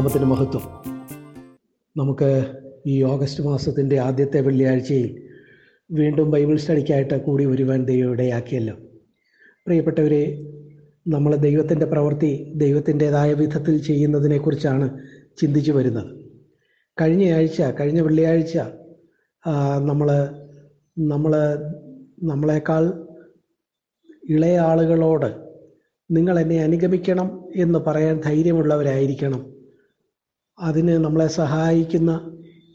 ദൈവനാമത്തിന് മഹത്വം. നമുക്ക് ഈ ഓഗസ്റ്റ് മാസത്തിന്റെ ആദ്യത്തെ വെള്ളിയാഴ്ചയിൽ വീണ്ടും ബൈബിൾ സ്റ്റഡിക്കായിട്ട് കൂടി വരുവാൻ ദൈവം ഇടയാക്കിയല്ലോ പ്രിയപ്പെട്ടവരെ നമ്മൾ ദൈവത്തിന്റെ പ്രവൃത്തി ദൈവത്തിന്റെതായ വിധത്തിൽ ചെയ്യുന്നതിനെക്കുറിച്ചാണ് ചിന്തിച്ചു വരുന്നത്. കഴിഞ്ഞ ആഴ്ച കഴിഞ്ഞ വെള്ളിയാഴ്ച നമ്മൾ നമ്മൾ നമ്മളെക്കാൾ ഇളയ ആളുകളോട് നിങ്ങൾ എന്നെ അനുഗമിക്കണം എന്ന് പറയാൻ ധൈര്യമുള്ളവരായിരിക്കണം. അതിന് നമ്മളെ സഹായിക്കുന്ന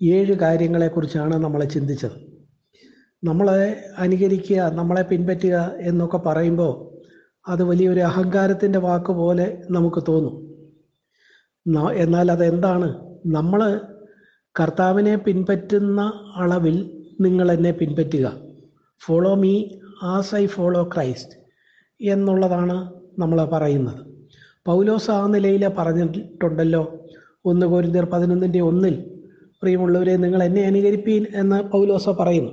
ഏഴ് കാര്യങ്ങളെക്കുറിച്ചാണ് നമ്മൾ ചിന്തിച്ചത്. നമ്മളെ അനുകരിക്കുക നമ്മളെ പിൻപറ്റുക എന്നൊക്കെ പറയുമ്പോൾ അത് വലിയൊരു അഹങ്കാരത്തിന്റെ വാക്ക് പോലെ നമുക്ക് തോന്നും. എന്നാൽ അതെന്താണ്? നമ്മൾ കർത്താവിനെ പിൻപറ്റുന്ന അളവിൽ നിങ്ങൾ എന്നെ പിൻപറ്റുക. Follow me as I follow Christ എന്നുള്ളതാണ് നമ്മൾ പറയുന്നത്. പൗലോസ് ആ നിലയിൽ പറഞ്ഞിട്ടുണ്ടല്ലോ ഒന്ന് കോരിന്തർ പതിനൊന്നിന്റെ ഒന്നിൽ പ്രിയമുള്ളവരെ നിങ്ങൾ എന്നെ അനുകരിപ്പീൻ എന്ന് പൗലോസ പറയുന്നു.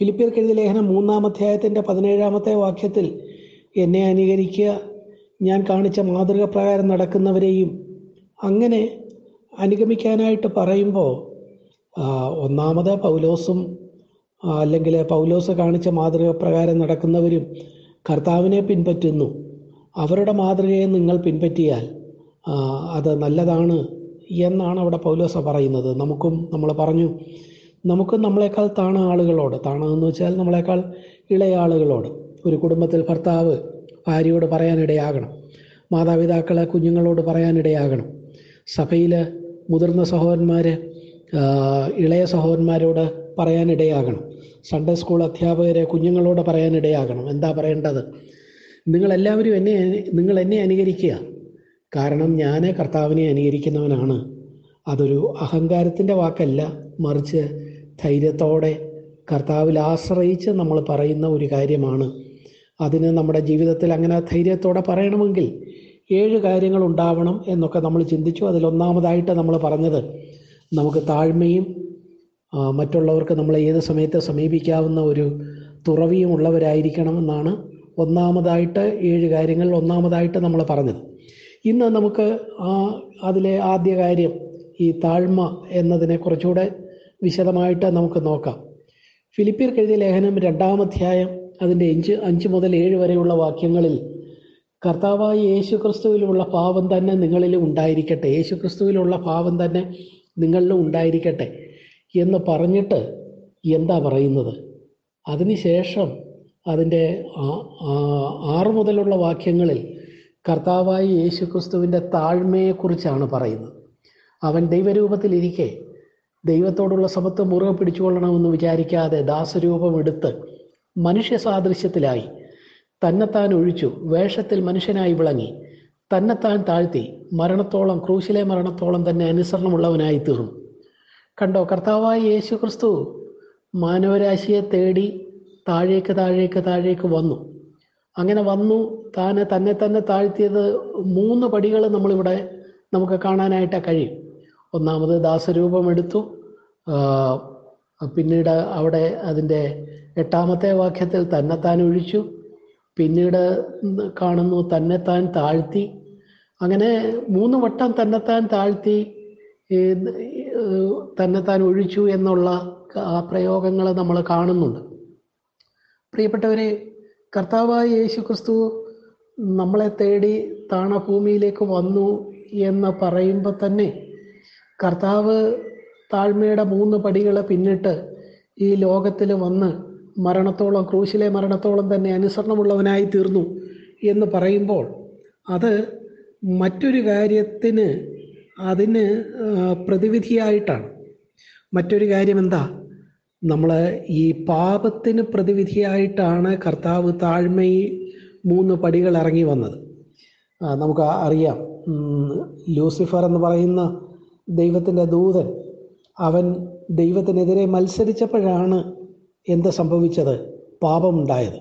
ഫിലിപ്പിയർക്കെഴുതിയ ലേഖനം മൂന്നാം അധ്യായത്തിന്റെ പതിനേഴാമത്തെ വാക്യത്തിൽ എന്നെ അനുകരിക്കുക ഞാൻ കാണിച്ച മാതൃക പ്രകാരം നടക്കുന്നവരെയും അങ്ങനെ അനുഗമിക്കാനായിട്ട് പറയുമ്പോൾ ഒന്നാമത് പൗലോസും അല്ലെങ്കിൽ പൗലോസ് കാണിച്ച മാതൃക പ്രകാരം നടക്കുന്നവരും കർത്താവിനെ പിൻപറ്റുന്നു. അവരുടെ മാതൃകയെ നിങ്ങൾ പിൻപറ്റിയാൽ അത് നല്ലതാണ് എന്നാണ് അവിടെ പൗലോസ പറയുന്നത്. നമുക്കും നമ്മൾ പറഞ്ഞു നമുക്കും നമ്മളെക്കാൾ താണ ആളുകളോട് താണ എന്ന് വെച്ചാൽ നമ്മളെക്കാൾ ഇളയ ആളുകളോട് ഒരു കുടുംബത്തിൽ ഭർത്താവ് ഭാര്യയോട് പറയാനിടയാകണം മാതാപിതാക്കളെ കുഞ്ഞുങ്ങളോട് പറയാനിടയാകണം സഭയിൽ മുതിർന്ന സഹോദരന്മാർ ഇളയ സഹോദരന്മാരോട് പറയാനിടയാകണം സൺഡേ സ്കൂൾ അധ്യാപകരെ കുഞ്ഞുങ്ങളോട് പറയാനിടയാകണം. എന്താ പറയേണ്ടത്? നിങ്ങളെല്ലാവരും എന്നെ നിങ്ങൾ എന്നെ അനുകരിക്കുക. കാരണം ഞാൻ കർത്താവിനെ അനുകരിക്കുന്നവനാണ്. അതൊരു അഹങ്കാരത്തിന്റെ വാക്കല്ല. മറിച്ച് ധൈര്യത്തോടെ കർത്താവിൽ ആശ്രയിച്ച് നമ്മൾ പറയുന്ന ഒരു കാര്യമാണ്. അതിന് നമ്മുടെ ജീവിതത്തിൽ അങ്ങനെ ധൈര്യത്തോടെ പറയണമെങ്കിൽ ഏഴ് കാര്യങ്ങൾ ഉണ്ടാവണം എന്നൊക്കെ നമ്മൾ ചിന്തിച്ചു. അതിലൊന്നാമതായിട്ട് നമ്മൾ പറഞ്ഞത് നമുക്ക് താഴ്മയും മറ്റുള്ളവർക്ക് നമ്മളെ ഏത് സമയത്ത് സമീപിക്കാവുന്ന ഒരു തുറവിയും ഉള്ളവരായിരിക്കണം എന്നാണ് ഒന്നാമതായിട്ട് ഏഴ് കാര്യങ്ങൾ ഒന്നാമതായിട്ട് നമ്മൾ പറഞ്ഞത്. ഇന്ന് നമുക്ക് ആ അതിലെ ആദ്യ കാര്യം ഈ താഴ്മ എന്നതിനെ കുറച്ചുകൂടെ വിശദമായിട്ട് നമുക്ക് നോക്കാം. ഫിലിപ്പിയർക്ക് എഴുതിയ ലേഖനം രണ്ടാമധ്യായം അതിന്റെ അഞ്ച് അഞ്ച് മുതൽ ഏഴ് വരെയുള്ള വാക്യങ്ങളിൽ കർത്താവായ യേശു ക്രിസ്തുവിലുള്ള പാവം തന്നെ നിങ്ങളിലും ഉണ്ടായിരിക്കട്ടെ. യേശു ക്രിസ്തുവിലുള്ള പാവം തന്നെ നിങ്ങളിലും ഉണ്ടായിരിക്കട്ടെ. എന്ന് പറഞ്ഞിട്ട് എന്താ പറയുന്നത്? അതിനുശേഷം അതിന്റെ ആറ് മുതലുള്ള വാക്യങ്ങളിൽ കർത്താവായ യേശു ക്രിസ്തുവിന്റെ താഴ്മയെക്കുറിച്ചാണ് പറയുന്നത്. അവൻ ദൈവരൂപത്തിലിരിക്കെ ദൈവത്തോടുള്ള സമത്വം മുറുകെ പിടിച്ചുകൊള്ളണമെന്ന് വിചാരിക്കാതെ ദാസരൂപം എടുത്ത് മനുഷ്യ സാദൃശ്യത്തിലായി തന്നെത്താൻ ഒഴിച്ചു വേഷത്തിൽ മനുഷ്യനായി വിളങ്ങി തന്നെത്താൻ താഴ്ത്തി മരണത്തോളം ക്രൂശിലെ മരണത്തോളം തന്നെ അനുസരണമുള്ളവനായി തീർന്നു. കണ്ടോ കർത്താവായ യേശു ക്രിസ്തു മാനവരാശിയെ തേടി താഴേക്ക് താഴേക്ക് താഴേക്ക് വന്നു. അങ്ങനെ വന്നു. താന് തന്നെ തന്നെ താഴ്ത്തിയത് മൂന്ന് പടികൾ നമ്മളിവിടെ നമുക്ക് കാണാനായിട്ട് കഴിയും. ഒന്നാമത് ദാസരൂപം എടുത്തു. പിന്നീട് അവിടെ അതിന്റെ എട്ടാമത്തെ വാക്യത്തിൽ തന്നെത്താൻ ഒഴിച്ചു. പിന്നീട് കാണുന്നു തന്നെത്താൻ താഴ്ത്തി. അങ്ങനെ മൂന്ന് വട്ടം തന്നെത്താൻ താഴ്ത്തി തന്നെത്താൻ ഒഴിച്ചു എന്നുള്ള ആ പ്രയോഗങ്ങൾ നമ്മൾ കാണുന്നുണ്ട്. പ്രിയപ്പെട്ടവരെ കർത്താവായ യേശു ക്രിസ്തു നമ്മളെ തേടി താണഭൂമിയിലേക്ക് വന്നു എന്ന് പറയുമ്പോൾ തന്നെ കർത്താവ് താഴ്മയുടെ മൂന്ന് പടികൾ പിന്നിട്ട് ഈ ലോകത്തിൽ വന്ന് മരണത്തോളം ക്രൂശിലെ മരണത്തോളം തന്നെ അനുസരണമുള്ളവനായി തീർന്നു എന്ന് പറയുമ്പോൾ അത് മറ്റൊരു കാര്യത്തിന് അതിന് പ്രതിവിധിയായിട്ടാണ്. മറ്റൊരു കാര്യം എന്താ നമ്മൾ ഈ പാപത്തിന് പ്രതിവിധിയായിട്ടാണ് കർത്താവ് താഴ്മയിൽ മൂന്ന് പടികൾ ഇറങ്ങി വന്നത്. നമുക്ക് അറിയാം. ലൂസിഫർ എന്ന് പറയുന്ന ദൈവത്തിന്റെ ദൂതൻ അവൻ ദൈവത്തിനെതിരെ മത്സരിച്ചപ്പോഴാണ് എന്ത് സംഭവിച്ചത്? പാപമുണ്ടായത്. ഉണ്ടായത്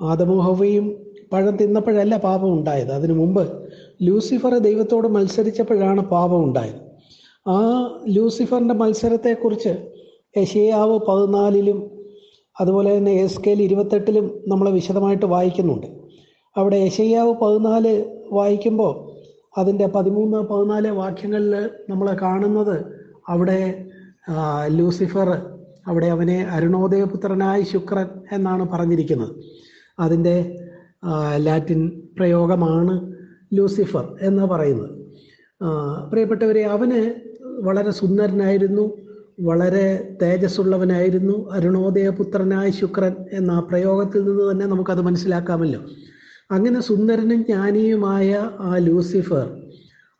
ആദമോഹവയും പഴം തിന്നപ്പോഴല്ല പാപം ഉണ്ടായത് അതിനു മുമ്പ് ലൂസിഫർ ദൈവത്തോട് മത്സരിച്ചപ്പോഴാണ് പാപം ഉണ്ടായത് ആ ലൂസിഫറിന്റെ മത്സരത്തെക്കുറിച്ച് യശയാവ് പതിനാലിലും അതുപോലെ തന്നെ എസ് കെയിൽ ഇരുപത്തെട്ടിലും നമ്മൾ വിശദമായിട്ട് വായിക്കുന്നുണ്ട്. അവിടെ യശയാവ് പതിനാല് വായിക്കുമ്പോൾ അതിന്റെ പതിമൂന്ന് പതിനാല് വാക്യങ്ങളിൽ നമ്മൾ കാണുന്നത് അവിടെ ലൂസിഫർ അവിടെ അവനെ അരുണോദയപുത്രനായ ശുക്രൻ എന്നാണ് പറഞ്ഞിരിക്കുന്നത്. അതിന്റെ ലാറ്റിൻ പ്രയോഗമാണ് ലൂസിഫർ എന്ന് പറയുന്നത്. പ്രിയപ്പെട്ടവരെ അവന് വളരെ സുന്ദരനായിരുന്നു. വളരെ തേജസ്സുള്ളവനായിരുന്നു അരുണോദയപുത്രനായ ശുക്രൻ എന്ന ആ പ്രയോഗത്തിൽ നിന്ന് തന്നെ നമുക്കത് മനസ്സിലാക്കാമല്ലോ. അങ്ങനെ സുന്ദരനും ജ്ഞാനിയുമായ ആ ലൂസിഫർ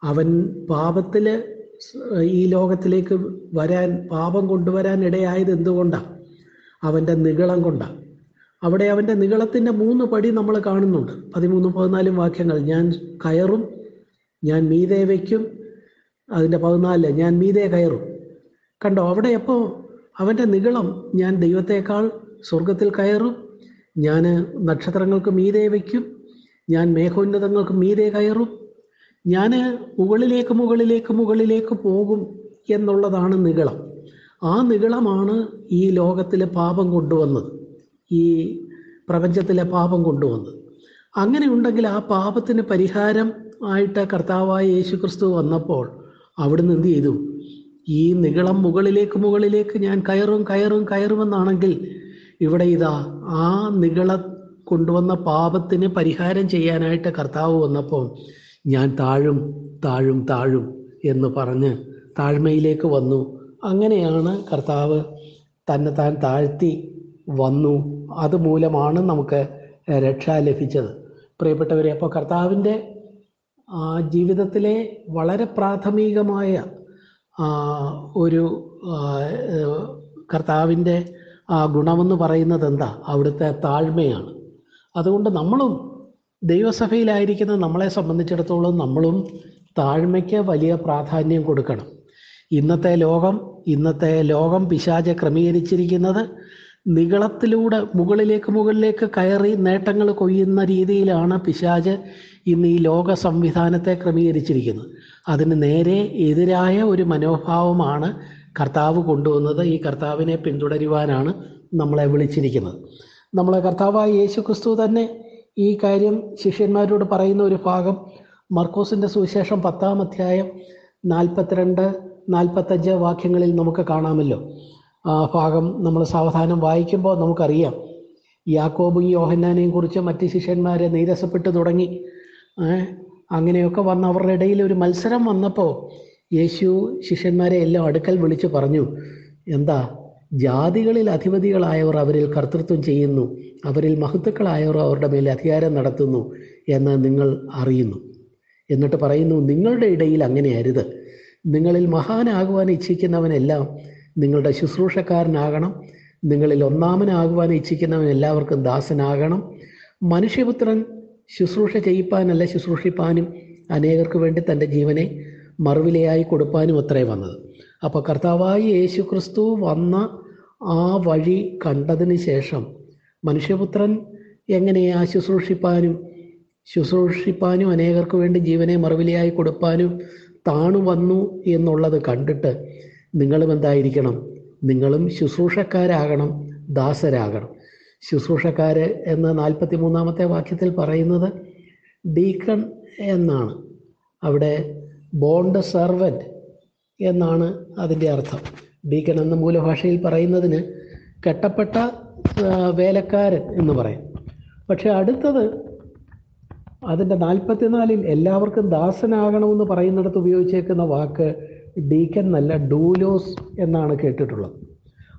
അവൻ പാപത്തിൽ ഈ ലോകത്തിലേക്ക് വരാൻ പാപം കൊണ്ടുവരാൻ ഇടയായത് എന്തുകൊണ്ടാണ് അവന്റെ നിഗളം കൊണ്ടാണ് അവിടെ അവന്റെ നിഗളത്തിന്റെ മൂന്ന് പടി നമ്മൾ കാണുന്നുണ്ട്. പതിമൂന്നും പതിനാലും വാക്യങ്ങൾ. ഞാൻ കയറും ഞാൻ മീതെ വയ്ക്കും അതിന്റെ പതിനാല് ഞാൻ മീതെ കയറും. കണ്ടോ അവിടെ എപ്പോൾ അവന്റെ നികളം ഞാൻ ദൈവത്തേക്കാൾ സ്വർഗത്തിൽ കയറും. ഞാൻ നക്ഷത്രങ്ങൾക്ക് മീതെ വയ്ക്കും. ഞാൻ മേഘോന്നതങ്ങൾക്ക് മീതെ കയറും. ഞാൻ മുകളിലേക്ക് മുകളിലേക്ക് മുകളിലേക്ക് പോകും എന്നുള്ളതാണ് നികളം. ആ നികളമാണ് ഈ ലോകത്തിലെ പാപം കൊണ്ടുവന്നത്. ഈ പ്രപഞ്ചത്തിലെ പാപം കൊണ്ടുവന്നത്. അങ്ങനെയുണ്ടെങ്കിൽ ആ പാപത്തിന് പരിഹാരം ആയിട്ട് കർത്താവായ യേശു ക്രിസ്തു വന്നപ്പോൾ അവിടുന്ന് എന്ത് ചെയ്തു? ഈ നിഗളം മുകളിലേക്ക് മുകളിലേക്ക് ഞാൻ കയറും കയറും കയറുമെന്നാണെങ്കിൽ ഇവിടെ ഇതാ ആ നികള കൊണ്ടുവന്ന പാപത്തിന് പരിഹാരം ചെയ്യാനായിട്ട് കർത്താവ് വന്നപ്പോൾ ഞാൻ താഴും താഴും താഴും എന്ന് പറഞ്ഞ് താഴ്മയിലേക്ക് വന്നു. അങ്ങനെയാണ് കർത്താവ് തന്നെ താൻ താഴ്ത്തി വന്നു. അതുമൂലമാണ് നമുക്ക് രക്ഷ ലഭിച്ചത്. പ്രിയപ്പെട്ടവരെ അപ്പോൾ കർത്താവിന്റെ ജീവിതത്തിലെ വളരെ പ്രാഥമികമായ ഒരു കർത്താവിന്റെ ആ ഗുണമെന്ന് പറയുന്നത് എന്താ? അവിടുത്തെ താഴ്മയാണ്. അതുകൊണ്ട് നമ്മളും ദൈവസഭയിലായിരിക്കുന്ന നമ്മളെ സംബന്ധിച്ചിടത്തോളം നമ്മളും താഴ്മയ്ക്ക് വലിയ പ്രാധാന്യം കൊടുക്കണം. ഇന്നത്തെ ലോകം ഇന്നത്തെ ലോകം പിശാചെ ക്രമീകരിച്ചിരിക്കുന്നത് നികളത്തിലൂടെ മുകളിലേക്ക് മുകളിലേക്ക് കയറി നേട്ടങ്ങൾ കൊയ്യുന്ന രീതിയിലാണ് പിശാജ് ഇന്ന് ഈ ലോക സംവിധാനത്തെ ക്രമീകരിച്ചിരിക്കുന്നത്. അതിന് നേരെ എതിരായ ഒരു മനോഭാവമാണ് കർത്താവ് കൊണ്ടുവന്നത്. ഈ കർത്താവിനെ പിന്തുടരുവാനാണ് നമ്മളെ വിളിച്ചിരിക്കുന്നത്. നമ്മളെ കർത്താവായ യേശു ക്രിസ്തു തന്നെ ഈ കാര്യം ശിഷ്യന്മാരോട് പറയുന്ന ഒരു ഭാഗം. മർക്കോസിന്റെ സുവിശേഷം പത്താം അധ്യായം നാൽപ്പത്തിരണ്ട് നാൽപ്പത്തഞ്ച് വാക്യങ്ങളിൽ നമുക്ക് കാണാമല്ലോ. ആ ഭാഗം നമ്മൾ സാവധാനം വായിക്കുമ്പോൾ നമുക്കറിയാം. യാക്കോബും യോഹന്നാനെയും കുറിച്ച് മറ്റ് ശിഷ്യന്മാരെ നീരസപ്പെട്ട് തുടങ്ങി. അങ്ങനെയൊക്കെ വന്ന് അവരുടെ ഇടയിൽ ഒരു മത്സരം വന്നപ്പോൾ യേശു ശിഷ്യന്മാരെ എല്ലാം അടുക്കൽ വിളിച്ച് പറഞ്ഞു എന്താ ജാതികളിൽ അധിപതികളായവർ അവരിൽ കർത്തൃത്വം ചെയ്യുന്നു അവരിൽ മഹത്തുക്കളായവർ അവരുടെ മേലെ അധികാരം നടത്തുന്നു എന്ന് നിങ്ങൾ അറിയുന്നു. എന്നിട്ട് പറയുന്നു നിങ്ങളുടെ ഇടയിൽ അങ്ങനെ അരുത് നിങ്ങളിൽ മഹാനാകുവാൻ ഇച്ഛിക്കുന്നവനെല്ലാം നിങ്ങളുടെ ശുശ്രൂഷക്കാരനാകണം. നിങ്ങളിൽ ഒന്നാമനാകുവാൻ ഇച്ഛിക്കുന്നവൻ എല്ലാവർക്കും ദാസനാകണം. മനുഷ്യപുത്രൻ ശുശ്രൂഷ ചെയ്യിപ്പാനല്ല ശുശ്രൂഷിപ്പാനും അനേകർക്ക് വേണ്ടി തന്റെ ജീവനെ മറുവിലയായി കൊടുപ്പാനും അത്രേ വന്നത്. അപ്പോൾ കർത്താവായി യേശു ക്രിസ്തു വന്ന ആ വഴി കണ്ടതിന് ശേഷം മനുഷ്യപുത്രൻ എങ്ങനെയാ ശുശ്രൂഷിപ്പാനും ശുശ്രൂഷിപ്പാനും അനേകർക്ക് വേണ്ടി ജീവനെ മറുവിലയായി കൊടുപ്പാനും താണു വന്നു എന്നുള്ളത് കണ്ടിട്ട് നിങ്ങളും എന്തായിരിക്കണം? നിങ്ങളും ശുശ്രൂഷക്കാരാകണം ദാസരാകണം. ശുശ്രൂഷക്കാര് എന്ന് നാൽപ്പത്തി മൂന്നാമത്തെ വാക്യത്തിൽ പറയുന്നത് ഡീക്കൺ എന്നാണ്. അവിടെ ബോണ്ട് സെർവന്റ് എന്നാണ് അതിന്റെ അർത്ഥം. ഡീക്കൺ എന്ന മൂലഭാഷയിൽ പറയുന്നതിന് കെട്ടപ്പെട്ട വേലക്കാരൻ എന്ന് പറയും. പക്ഷെ അടുത്തത് അതിന്റെ നാൽപ്പത്തിനാലിൽ എല്ലാവർക്കും ദാസനാകണമെന്ന് പറയുന്നിടത്ത് ഉപയോഗിച്ചേക്കുന്ന വാക്ക് ഡീക്കൻ എന്നല്ല ഡൂലോസ് എന്നാണ് കേട്ടിട്ടുള്ളത്.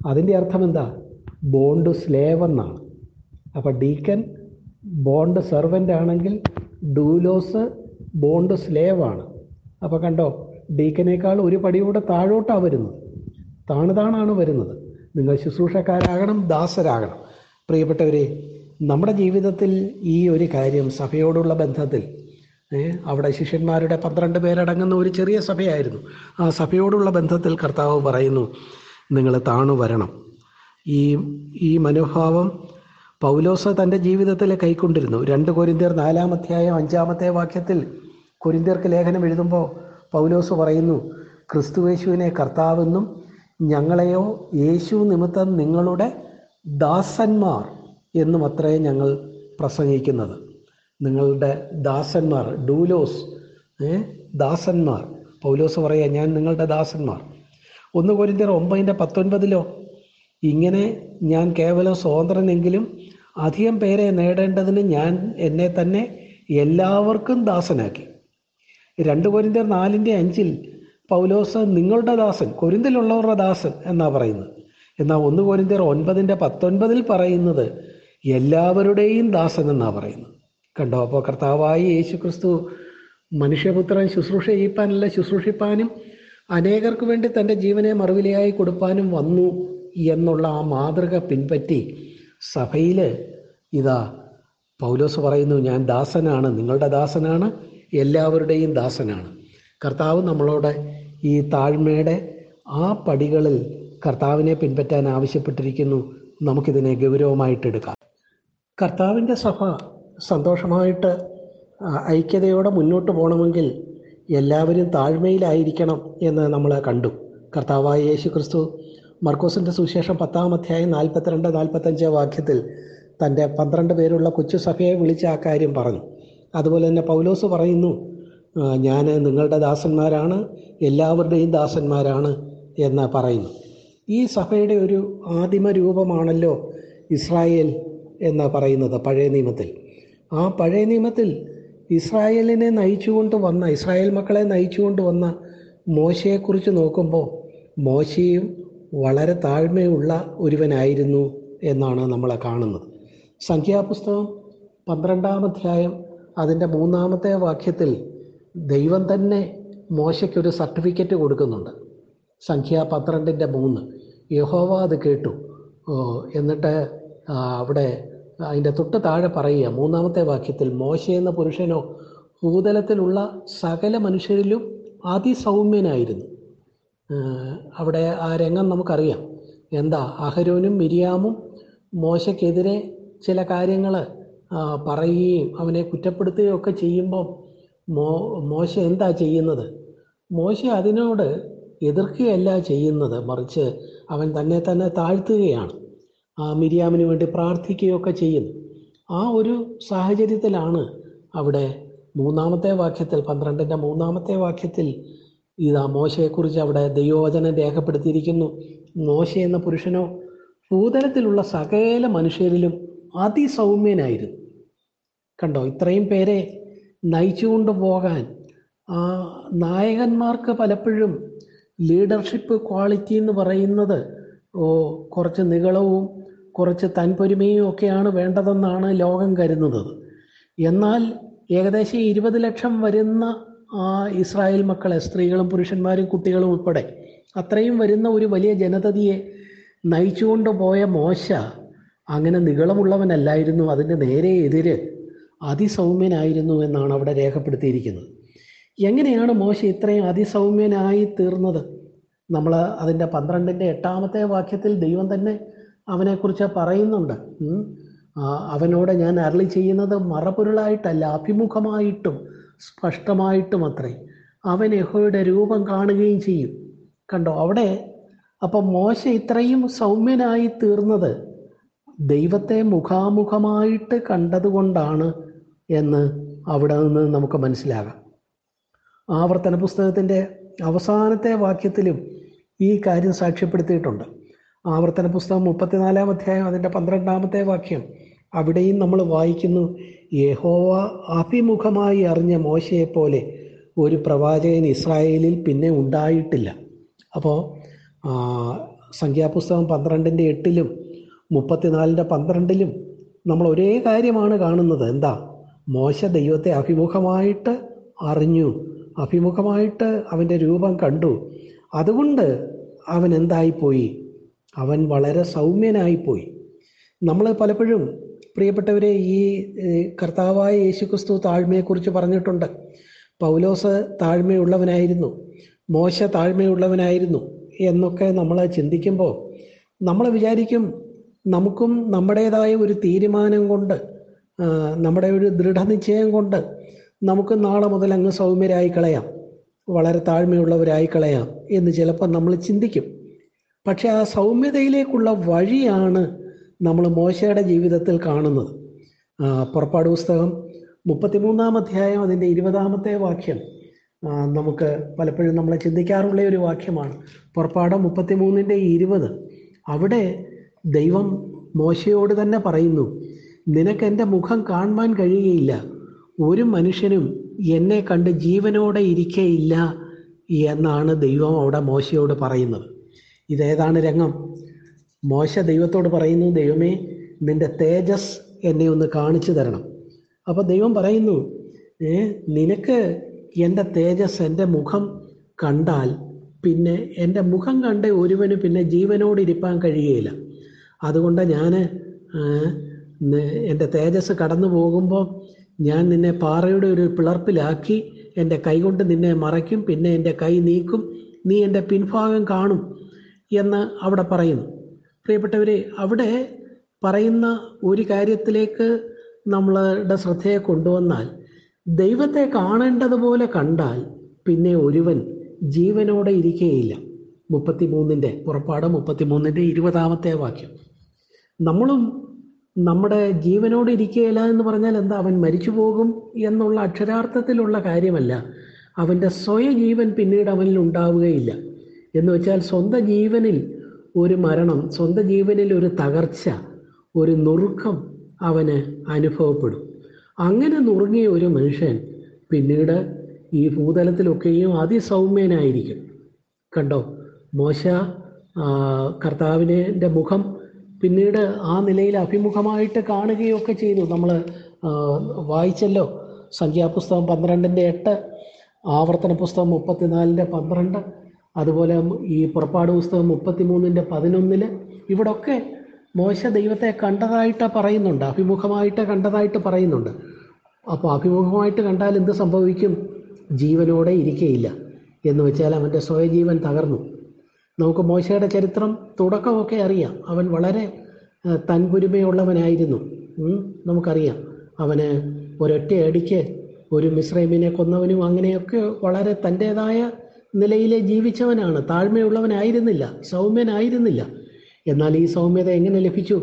അതിന്റെ അർത്ഥം എന്താ? ബോണ്ട് സ്ലേവ് എന്നാണ് അപ്പോൾ ഡീക്കൻ ബോണ്ട് സെർവന്റ് ആണെങ്കിൽ ഡൂലോസ് ബോണ്ട് സ്ലേവ് ആണ് അപ്പോൾ കണ്ടോ ഡീക്കനേക്കാൾ ഒരു പടിയൂടെ താഴോട്ടാണ് വരുന്നത്. താണുതാണാണ് വരുന്നത്. നിങ്ങൾ ശുശ്രൂഷക്കാരാകണം ദാസരാകണം. പ്രിയപ്പെട്ടവരെ നമ്മുടെ ജീവിതത്തിൽ ഈ ഒരു കാര്യം സഭയോടുള്ള ബന്ധത്തിൽ അവിടെ ശിഷ്യന്മാരുടെ പന്ത്രണ്ട് പേരടങ്ങുന്ന ഒരു ചെറിയ സഭയായിരുന്നു. ആ സഭയോടുള്ള ബന്ധത്തിൽ കർത്താവ് പറയുന്നു നിങ്ങൾ താണു വരണം. ഈ ഈ മനോഭാവം പൗലോസ് തന്റെ ജീവിതത്തിൽ കൈക്കൊണ്ടിരുന്നു. രണ്ട് കൊരിന്തിയർ നാലാം അഞ്ചാമത്തെ വാക്യത്തിൽ കൊരിന്തിയർക്ക് ലേഖനം എഴുതുമ്പോൾ പൗലോസ് പറയുന്നു ക്രിസ്തുവേശുവിനെ കർത്താവെന്നും ഞങ്ങളെയോ യേശു നിമിത്തം നിങ്ങളുടെ ദാസന്മാർ എന്നും അത്രേ ഞങ്ങൾ പ്രസംഗിക്കുന്നത്. നിങ്ങളുടെ ദാസന്മാർ ഡൂലോസ് ദാസന്മാർ. പൗലോസ് പറയുക ഞാൻ നിങ്ങളുടെ ദാസന്മാർ. ഒന്ന് കോരിന്ത്യർ ഒമ്പതിന്റെ പത്തൊൻപതിലോ ഇങ്ങനെ ഞാൻ കേവലം സ്വതന്ത്രനെങ്കിലും അധികം പേരെ നേടേണ്ടതിന് ഞാൻ എന്നെ തന്നെ എല്ലാവർക്കും ദാസനാക്കി. രണ്ട് കൊരിന്തർ നാലിന്റെ അഞ്ചിൽ പൗലോസ് നിങ്ങളുടെ ദാസൻ കൊരിന്തിലുള്ളവരുടെ ദാസൻ എന്നാ പറയുന്നത്. എന്നാൽ ഒന്ന് കൊരിന്തർ ഒൻപതിന്റെ പത്തൊൻപതിൽ പറയുന്നത് എല്ലാവരുടെയും ദാസൻ എന്നാണ് പറയുന്നത്. കണ്ടോ? അപ്പോൾ കർത്താവായി യേശു ക്രിസ്തു മനുഷ്യപുത്രൻ ശുശ്രൂഷ ചെയ്യിപ്പാനല്ല ശുശ്രൂഷിപ്പാനും അനേകർക്ക് വേണ്ടി തന്റെ ജീവനെ മറുവിലയായി കൊടുപ്പാനും വന്നു. എന്നുള്ള ആ മാതൃക പിൻപറ്റി സഭയിൽ ഇതാ പൗലോസ് പറയുന്നു ഞാൻ ദാസനാണ് നിങ്ങളുടെ ദാസനാണ് എല്ലാവരുടെയും ദാസനാണ്. കർത്താവ് നമ്മളോട് ഈ താഴ്മയുടെ ആ പടികളിൽ കർത്താവിനെ പിൻപറ്റാൻ ആവശ്യപ്പെട്ടിരിക്കുന്നു. നമുക്കിതിനെ ഗൗരവമായിട്ട് എടുക്കാം. കർത്താവിന്റെ സഭ സന്തോഷമായിട്ട് ഐക്യതയോടെ മുന്നോട്ട് പോകണമെങ്കിൽ എല്ലാവരും താഴ്മയിലായിരിക്കണം എന്ന് നമ്മൾ കണ്ടു. കർത്താവായ യേശു ക്രിസ്തു മർക്കോസിന്റെ സുവിശേഷം പത്താം അധ്യായം നാൽപ്പത്തിരണ്ട് നാൽപ്പത്തഞ്ച് വാക്യത്തിൽ തന്റെ പന്ത്രണ്ട് പേരുള്ള കൊച്ചു സഭയെ വിളിച്ച് ആ കാര്യം പറഞ്ഞു. അതുപോലെ തന്നെ പൗലോസ് പറയുന്നു ഞാൻ നിങ്ങളുടെ ദാസന്മാരാണ് എല്ലാവരുടെയും ദാസന്മാരാണ് എന്ന് പറയുന്നു. ഈ സഭയുടെ ഒരു ആദിമ രൂപമാണല്ലോ ഇസ്രായേൽ എന്ന് പറയുന്നത് പഴയ നിയമത്തിൽ. ആ പഴയ നിയമത്തിൽ ഇസ്രായേലിനെ നയിച്ചുകൊണ്ട് വന്ന ഇസ്രായേൽ മക്കളെ നയിച്ചുകൊണ്ട് വന്ന മോശയെക്കുറിച്ച് നോക്കുമ്പോൾ മോശയും വളരെ താഴ്മയുള്ള ഒരുവനായിരുന്നു എന്നാണ് നമ്മളെ കാണുന്നത്. സംഖ്യാപുസ്തകം പന്ത്രണ്ടാം അധ്യായം അതിന്റെ മൂന്നാമത്തെ വാക്യത്തിൽ ദൈവം തന്നെ മോശയ്ക്കൊരു സർട്ടിഫിക്കറ്റ് കൊടുക്കുന്നുണ്ട്. സംഖ്യ പന്ത്രണ്ടിന്റെ മൂന്ന്. യഹോവ അത് കേട്ടു. എന്നിട്ട് അവിടെ അതിന്റെ തൊട്ട് താഴെ പറയുക മൂന്നാമത്തെ വാക്യത്തിൽ മോശ എന്ന പുരുഷനോ ഭൂതലത്തിലുള്ള സകല മനുഷ്യരിലും അതിസൗമ്യനായിരുന്നു. അവിടെ ആ രംഗം നമുക്കറിയാം. എന്താ? അഹരോനും മിരിയാമും മോശയ്ക്കെതിരെ ചില കാര്യങ്ങൾ പറയുകയും അവനെ കുറ്റപ്പെടുത്തുകയും ഒക്കെ ചെയ്യുമ്പോൾ മോ മോശ എന്താ ചെയ്യുന്നത്? മോശ അതിനോട് എതിർക്കുകയല്ല ചെയ്യുന്നത്. മറിച്ച് അവൻ തന്നെ തന്നെ താഴ്ത്തുകയാണ്. ആ മിരിയാമിന് വേണ്ടി പ്രാർത്ഥിക്കുകയൊക്കെ ചെയ്യുന്നു. ആ ഒരു സാഹചര്യത്തിലാണ് അവിടെ മൂന്നാമത്തെ വാക്യത്തിൽ പന്ത്രണ്ടിന്റെ മൂന്നാമത്തെ വാക്യത്തിൽ ഇതാ മോശയെക്കുറിച്ച് അവിടെ ദൈവവചനം രേഖപ്പെടുത്തിയിരിക്കുന്നു. മോശ എന്ന പുരുഷനോ ഭൂതലത്തിലുള്ള സകല മനുഷ്യരിലും അതിസൗമ്യനായിരുന്നു. കണ്ടോ ഇത്രയും പേരെ നയിച്ചുകൊണ്ട് പോകാൻ ആ നായകന്മാർക്ക് പലപ്പോഴും ലീഡർഷിപ്പ് ക്വാളിറ്റി എന്ന് പറയുന്നത് ഓ കുറച്ച് നികളവും കുറച്ച് തൻപൊരുമയും ഒക്കെയാണ് വേണ്ടതെന്നാണ് ലോകം കരുതുന്നത്. എന്നാൽ ഏകദേശം ഇരുപത് ലക്ഷം വരുന്ന ഇസ്രായേൽ മക്കളെ സ്ത്രീകളും പുരുഷന്മാരും കുട്ടികളും ഉൾപ്പെടെ അത്രയും വരുന്ന ഒരു വലിയ ജനതയെ നയിച്ചുകൊണ്ട് പോയ മോശ അങ്ങനെ നികളമുള്ളവനല്ലായിരുന്നു അതിന്റെ നേരെ എതിര് അതിസൗമ്യനായിരുന്നു എന്നാണ് അവിടെ രേഖപ്പെടുത്തിയിരിക്കുന്നത്. എങ്ങനെയാണ് മോശ ഇത്രയും അതിസൗമ്യനായി തീർന്നത്? നമ്മൾ അതിന്റെ പന്ത്രണ്ടിന്റെ എട്ടാമത്തെ വാക്യത്തിൽ ദൈവം തന്നെ അവനെക്കുറിച്ച് പറയുന്നുണ്ട്. അവനോട് ഞാൻ അരളി ചെയ്യുന്നത് മറപൊരുളായിട്ടല്ല അഭിമുഖമായിട്ടും സ്പഷ്ടമായിട്ടും അത്രേ അവൻ യഹോയുടെ രൂപം കാണുകയും ചെയ്യും. കണ്ടോ? അവിടെ അപ്പം മോശ ഇത്രയും സൗമ്യനായി തീർന്നത് ദൈവത്തെ മുഖാമുഖമായിട്ട് കണ്ടതുകൊണ്ടാണ് എന്ന് അവിടെ നിന്ന് നമുക്ക് മനസ്സിലാകാം. ആവർത്തന പുസ്തകത്തിന്റെ അവസാനത്തെ വാക്യത്തിലും ഈ കാര്യം സാക്ഷ്യപ്പെടുത്തിയിട്ടുണ്ട്. ആവർത്തന പുസ്തകം മുപ്പത്തിനാലാം അധ്യായം അതിന്റെ പന്ത്രണ്ടാമത്തെ വാക്യം. അവിടെയും നമ്മൾ വായിക്കുന്നു യഹോവ അഭിമുഖമായി അറിഞ്ഞ മോശയെപ്പോലെ ഒരു പ്രവാചകൻ ഇസ്രായേലിൽ പിന്നെ ഉണ്ടായിട്ടില്ല. അപ്പോൾ സംഖ്യാപുസ്തകം പന്ത്രണ്ടിന്റെ എട്ടിലും മുപ്പത്തിനാലിന്റെ പന്ത്രണ്ടിലും നമ്മൾ ഒരേ കാര്യമാണ് കാണുന്നത്. എന്താ? മോശ ദൈവത്തെ അഭിമുഖമായിട്ട് അറിഞ്ഞു അഭിമുഖമായിട്ട് അവന്റെ രൂപം കണ്ടു. അതുകൊണ്ട് അവൻ എന്തായിപ്പോയി? അവൻ വളരെ സൗമ്യനായിപ്പോയി. നമ്മൾ പലപ്പോഴും പ്രിയപ്പെട്ടവരെ ഈ കർത്താവായ യേശുക്രിസ്തു താഴ്മയെക്കുറിച്ച് പറഞ്ഞിട്ടുണ്ട്. പൗലോസ് താഴ്മയുള്ളവനായിരുന്നു. മോശ താഴ്മയുള്ളവനായിരുന്നു എന്നൊക്കെ നമ്മൾ ചിന്തിക്കുമ്പോൾ നമ്മൾ വിചാരിക്കും നമുക്കും നമ്മുടേതായ ഒരു തീരുമാനം കൊണ്ട് നമ്മുടെ ഒരു ദൃഢനിശ്ചയം കൊണ്ട് നമുക്ക് നാളെ മുതൽ അങ്ങ് സൗമ്യരായി കളയാം. വളരെ താഴ്മയുള്ളവരായി കളയാം എന്ന് ചിലപ്പോൾ നമ്മൾ ചിന്തിക്കും. പക്ഷെ ആ സൗമ്യതയിലേക്കുള്ള വഴിയാണ് നമ്മൾ മോശയുടെ ജീവിതത്തിൽ കാണുന്നത്. പുറപ്പാട് പുസ്തകം മുപ്പത്തിമൂന്നാം അധ്യായം അതിന്റെ ഇരുപതാമത്തെ വാക്യം. നമുക്ക് പലപ്പോഴും നമ്മളെ ചിന്തിക്കാറുള്ള ഒരു വാക്യമാണ്. പുറപ്പാട് മുപ്പത്തിമൂന്നിന്റെ ഇരുപത്. അവിടെ ദൈവം മോശയോട് തന്നെ പറയുന്നു നിനക്ക് എന്റെ മുഖം കാണുവാൻ കഴിയുകയില്ല. ഒരു മനുഷ്യനും എന്നെ കണ്ട് ജീവനോടെ ഇരിക്കേയില്ല എന്നാണ് ദൈവം അവിടെ മോശയോട് പറയുന്നത്. ഇതേതാണ് രംഗം. മോശ ദൈവത്തോട് പറയുന്നു ദൈവമേ നിന്റെ തേജസ് എന്നെ ഒന്ന് കാണിച്ചു തരണം. അപ്പോൾ ദൈവം പറയുന്നു ഏ നിനക്ക് എന്റെ തേജസ് എന്റെ മുഖം കണ്ടാൽ പിന്നെ എന്റെ മുഖം കണ്ട് ഒരുവന് പിന്നെ ജീവനോട് ഇരിപ്പാൻ കഴിയുകയില്ല. അതുകൊണ്ട് ഞാൻ എന്റെ തേജസ് കടന്നു പോകുമ്പോൾ ഞാൻ നിന്നെ പാറയുടെ ഒരു പിളർപ്പിലാക്കി എന്റെ കൈകൊണ്ട് നിന്നെ മറയ്ക്കും പിന്നെ എന്റെ കൈ നീക്കും നീ എന്റെ പിൻഭാഗം കാണും എന്ന് അവിടെ പറയുന്നു. പ്രിയപ്പെട്ടവരെ അവിടെ പറയുന്ന ഒരു കാര്യത്തിലേക്ക് നമ്മളുടെ ശ്രദ്ധയെ കൊണ്ടുവന്നാൽ ദൈവത്തെ കാണേണ്ടതുപോലെ കണ്ടാൽ പിന്നെ ഒരുവൻ ജീവനോടെ ഇരിക്കുകയില്ല മുപ്പത്തിമൂന്നിന്റെ പുറപ്പാട് മുപ്പത്തിമൂന്നിന്റെ ഇരുപതാമത്തെ വാക്യം. നമ്മളും നമ്മുടെ ജീവനോട് ഇരിക്കുകയില്ല എന്ന് പറഞ്ഞാൽ എന്താ? അവൻ മരിച്ചു പോകും എന്നുള്ള അക്ഷരാർത്ഥത്തിലുള്ള കാര്യമല്ല. അവന്റെ സ്വയജീവൻ പിന്നീട് അവനിൽ ഉണ്ടാവുകയില്ല. എന്ന് വെച്ചാൽ സ്വന്തം ജീവനിൽ ഒരു മരണം സ്വന്തം ജീവനിൽ ഒരു തകർച്ച ഒരു നുറുക്കം അവന് അനുഭവപ്പെടും. അങ്ങനെ നുറുങ്ങിയ ഒരു മനുഷ്യൻ പിന്നീട് ഈ ഭൂതലത്തിലൊക്കെയും അതിസൗമ്യനായിരിക്കും. കണ്ടോ? മോശ കർത്താവിന്റെ മുഖം പിന്നീട് ആ നിലയിൽ അഭിമുഖമായിട്ട് കാണുകയൊക്കെ ചെയ്തു. നമ്മൾ വായിച്ചല്ലോ. സംഖ്യാപുസ്തകം പന്ത്രണ്ടിന്റെ എട്ട് ആവർത്തന പുസ്തകം മുപ്പത്തിനാലിന്റെ പന്ത്രണ്ട്. അതുപോലെ ഈ പുറപ്പാട് പുസ്തകം മുപ്പത്തിമൂന്നിന്റെ പതിനൊന്നിൽ ഇവിടൊക്കെ മോശ ദൈവത്തെ കണ്ടതായിട്ട് പറയുന്നുണ്ട് അഭിമുഖമായിട്ട് കണ്ടതായിട്ട് പറയുന്നുണ്ട്. അപ്പോൾ അഭിമുഖമായിട്ട് കണ്ടാൽ എന്ത് സംഭവിക്കും? ജീവനോടെ ഇരിക്കയില്ല. എന്ന് വെച്ചാൽ അവന്റെ സ്വയജീവൻ തകർന്നു. നമുക്ക് മോശയുടെ ചരിത്രം തുടക്കമൊക്കെ അറിയാം. അവൻ വളരെ തൻപുരിമയുള്ളവനായിരുന്നു. നമുക്കറിയാം. അവന് ഒരൊറ്റയടിക്ക് ഒരു മിശ്രൈമിനെ കൊന്നവനും അങ്ങനെയൊക്കെ വളരെ തന്റേതായ നിലയിൽ ജീവിച്ചവനാണ്. താഴ്മയുള്ളവനായിരുന്നില്ല. സൗമ്യനായിരുന്നില്ല. എന്നാൽ ഈ സൗമ്യത എങ്ങനെ ലഭിച്ചു?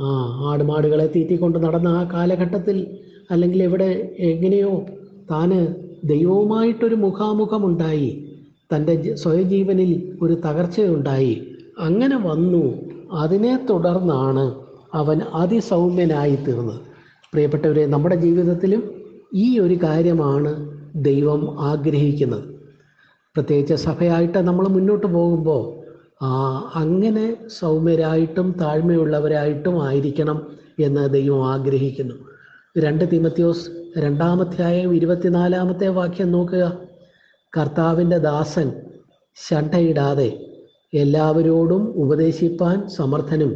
ആ ആടുമാടുകളെ തീറ്റിക്കൊണ്ട് നടന്ന ആ കാലഘട്ടത്തിൽ അല്ലെങ്കിൽ എവിടെ എങ്ങനെയോ താന് ദൈവവുമായിട്ടൊരു മുഖാമുഖമുണ്ടായി. തന്റെ സ്വയജീവനിൽ ഒരു തകർച്ചയുണ്ടായി. അങ്ങനെ വന്നു. അതിനെ തുടർന്നാണ് അവൻ അതിസൗമ്യനായി തീർന്നത്. പ്രിയപ്പെട്ടവരെ നമ്മുടെ ജീവിതത്തിലും ഈ ഒരു കാര്യമാണ് ദൈവം ആഗ്രഹിക്കുന്നത്. പ്രത്യേകിച്ച് സഭയായിട്ട് നമ്മൾ മുന്നോട്ട് പോകുമ്പോൾ അങ്ങനെ സൗമ്യരായിട്ടും താഴ്മയുള്ളവരായിട്ടും ആയിരിക്കണം എന്ന് ദൈവം ആഗ്രഹിക്കുന്നു. രണ്ട് തിമത്യോസ് രണ്ടാമധ്യായം ഇരുപത്തിനാലാമത്തെ വാക്യം നോക്കുക. കർത്താവിന്റെ ദാസൻ ശണ്ടയിടാതെ എല്ലാവരോടും ഉപദേശിപ്പാൻ സമർത്ഥനും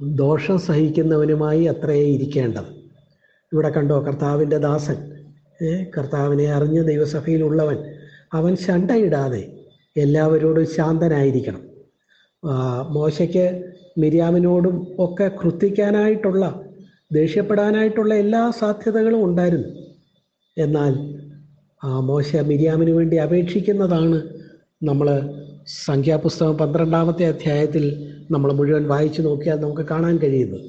ദോഷം സഹിക്കുന്നവനുമായി അത്രയേ ഇരിക്കേണ്ടത്. ഇവിടെ കണ്ടോ കർത്താവിന്റെ ദാസൻ? കർത്താവിനെ അറിഞ്ഞ് ദൈവസഭയിലുള്ളവൻ അവൻ ശണ്ടയിടാതെ എല്ലാവരോടും ശാന്തനായിരിക്കണം. മോശയ്ക്ക് മിര്യാമിനോടും ഒക്കെ കൃത്തിക്കാനായിട്ടുള്ള ദേഷ്യപ്പെടാനായിട്ടുള്ള എല്ലാ സാധ്യതകളും ഉണ്ടായിരുന്നു. എന്നാൽ ആ മോശ മിര്യാമിന് വേണ്ടി അപേക്ഷിക്കുന്നതാണ് നമ്മൾ സംഖ്യാപുസ്തകം പന്ത്രണ്ടാമത്തെ അധ്യായത്തിൽ നമ്മൾ മുഴുവൻ വായിച്ചു നോക്കിയാൽ നമുക്ക് കാണാൻ കഴിയുന്നത്.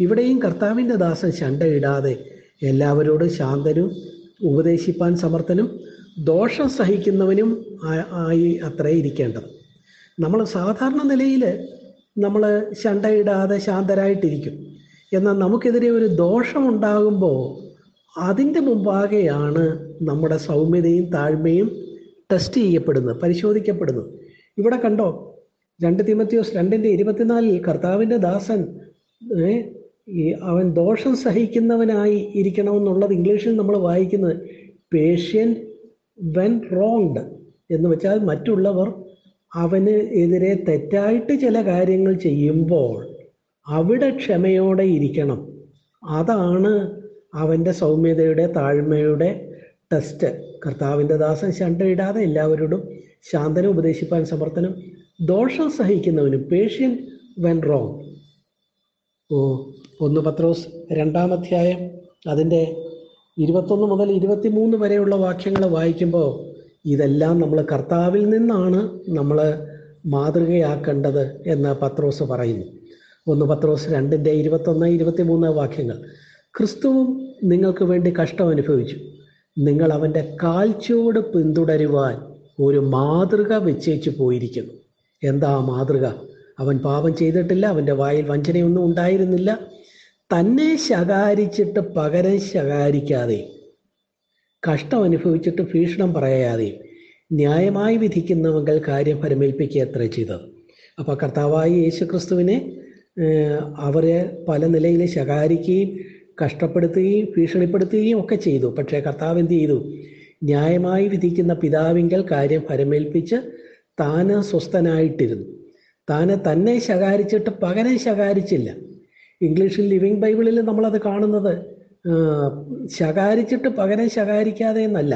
ഇവിടെയും കർത്താവിന്റെ ദാസൻ ശണ്ടയിടാതെ എല്ലാവരോടും ശാന്തനും ഉപദേശിപ്പാൻ സമർത്ഥനും ദോഷം സഹിക്കുന്നവനും ആയി അത്രേ ഇരിക്കേണ്ടത്. നമ്മൾ സാധാരണ നിലയിൽ നമ്മൾ ശണ്ടയിടാതെ ശാന്തരായിട്ടിരിക്കും. എന്നാൽ നമുക്കെതിരെ ഒരു ദോഷമുണ്ടാകുമ്പോൾ അതിന്റെ മുമ്പാകെയാണ് നമ്മുടെ സൗമ്യതയും താഴ്മയും ടെസ്റ്റ് ചെയ്യപ്പെടുന്നത് പരിശോധിക്കപ്പെടുന്നത്. ഇവിടെ കണ്ടോ രണ്ട് തിമത്തിയോസ് രണ്ടിന്റെ ഇരുപത്തിനാലിൽ കർത്താവിന്റെ ദാസൻ ഈ അവൻ ദോഷം സഹിക്കുന്നവനായി ഇരിക്കണമെന്നുള്ളത് ഇംഗ്ലീഷിൽ നമ്മൾ വായിക്കുന്നത് പേഷ്യൻ വെൻ റോങ്ഡ് എന്ന് വെച്ചാൽ മറ്റുള്ളവർ അവന് എതിരെ തെറ്റായിട്ട് ചില കാര്യങ്ങൾ ചെയ്യുമ്പോൾ അവിടെ ക്ഷമയോടെ ഇരിക്കണം. അതാണ് അവന്റെ സൗമ്യതയുടെ താഴ്മയുടെ ടെസ്റ്റ് കർത്താവിന്റെ ദാസൻ ശണ്ടയിടാതെ എല്ലാവരോടും ശാന്തനും ഉപദേശിപ്പാൻ സമർത്ഥനും ദോഷം സഹിക്കുന്നവന് പേഷ്യൻ വെൻ റോങ് ഓ ഒന്ന് പത്രോസ് രണ്ടാമധ്യായം അതിന്റെ ഇരുപത്തൊന്ന് മുതൽ ഇരുപത്തിമൂന്ന് വരെയുള്ള വാക്യങ്ങൾ വായിക്കുമ്പോൾ ഇതെല്ലാം നമ്മൾ കർത്താവിൽ നിന്നാണ് നമ്മൾ മാതൃകയാക്കേണ്ടത് എന്ന് പത്രോസ് പറയുന്നു. ഒന്ന് പത്രോസ് രണ്ടിന്റെ ഇരുപത്തൊന്ന് ഇരുപത്തിമൂന്ന് വാക്യങ്ങൾ. ക്രിസ്തുവും നിങ്ങൾക്ക് വേണ്ടി കഷ്ടം അനുഭവിച്ചു. നിങ്ങൾ അവന്റെ കാൽച്ചുവട് പിന്തുടരുവാൻ ഒരു മാതൃക വെച്ചേച്ചു പോയിരിക്കുന്നു. എന്താ മാതൃക? അവൻ പാപം ചെയ്തിട്ടില്ല അവന്റെ വായിൽ വഞ്ചനയൊന്നും ഉണ്ടായിരുന്നില്ല. തന്നെ ശകാരിച്ചിട്ട് പകരം ശകാരിക്കാതെ കഷ്ടം അനുഭവിച്ചിട്ട് ഭീഷണം പറയാതെ ന്യായമായി വിധിക്കുന്നവങ്ങൾ കാര്യം ഫലമേൽപ്പിക്കുക എത്ര ചെയ്തത്. അപ്പോൾ കർത്താവായ യേശു ക്രിസ്തുവിനെ അവരെ പല നിലയിൽ ശകാരിക്കുകയും കഷ്ടപ്പെടുത്തുകയും ഭീഷണിപ്പെടുത്തുകയും ഒക്കെ ചെയ്തു. പക്ഷേ കർത്താവ് എന്ത് ചെയ്തു? ന്യായമായി വിധിക്കുന്ന പിതാവിങ്കൽ കാര്യം ഫലമേൽപ്പിച്ച് താന് സ്വസ്ഥനായിട്ടിരുന്നു. താന് തന്നെ ശകാരിച്ചിട്ട് പകരം ശകാരിച്ചില്ല. ഇംഗ്ലീഷിൽ ലിവിങ് ബൈബിളിൽ നമ്മളത് കാണുന്നത് ശകാരിച്ചിട്ട് പകരം ശകാരിക്കാതെ എന്നല്ല.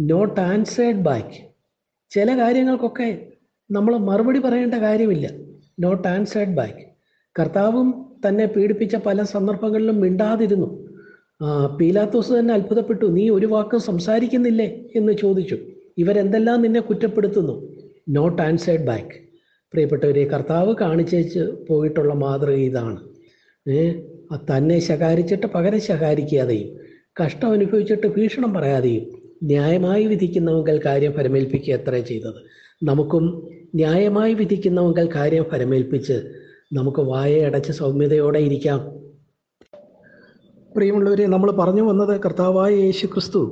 നോട്ട് ആൻസേഡ് ബാക്ക് ചില കാര്യങ്ങൾക്കൊക്കെ നമ്മൾ മറുപടി പറയേണ്ട കാര്യമില്ല. നോട്ട് ആൻസേഡ് ബാക്ക് കർത്താവും തന്നെ പീഡിപ്പിച്ച പല സന്ദർഭങ്ങളിലും മിണ്ടാതിരുന്നു. പീലാത്തോസ് തന്നെ അത്ഭുതപ്പെട്ടു. നീ ഒരു വാക്ക് സംസാരിക്കുന്നില്ലേ? എന്ന് ചോദിച്ചു. ഇവരെന്തെല്ലാം നിന്നെ കുറ്റപ്പെടുത്തുന്നു? നോട്ട് ആൻസേഡ് ബാക്ക് പ്രിയപ്പെട്ടവരെ കർത്താവ് കാണിച്ചേച്ച് പോയിട്ടുള്ള മാതൃക ഇതാണ്. തന്നെ ശകാരിച്ചിട്ട് പകരം ശകാരിക്കാതെയും കഷ്ടം അനുഭവിച്ചിട്ട് ഭീഷണം പറയാതെയും ന്യായമായി വിധിക്കുന്നവങ്കൽ കാര്യം ഫലമേൽപ്പിക്കുക എത്ര ചെയ്തത്? നമുക്കും ന്യായമായി വിധിക്കുന്നവങ്കൽ കാര്യം ഫലമേൽപ്പിച്ച് നമുക്ക് വായ അടച്ച് സൗമ്യതയോടെ ഇരിക്കാം. പ്രിയമുള്ളവരെ നമ്മൾ പറഞ്ഞു വന്നത് കർത്താവായ യേശു ക്രിസ്തു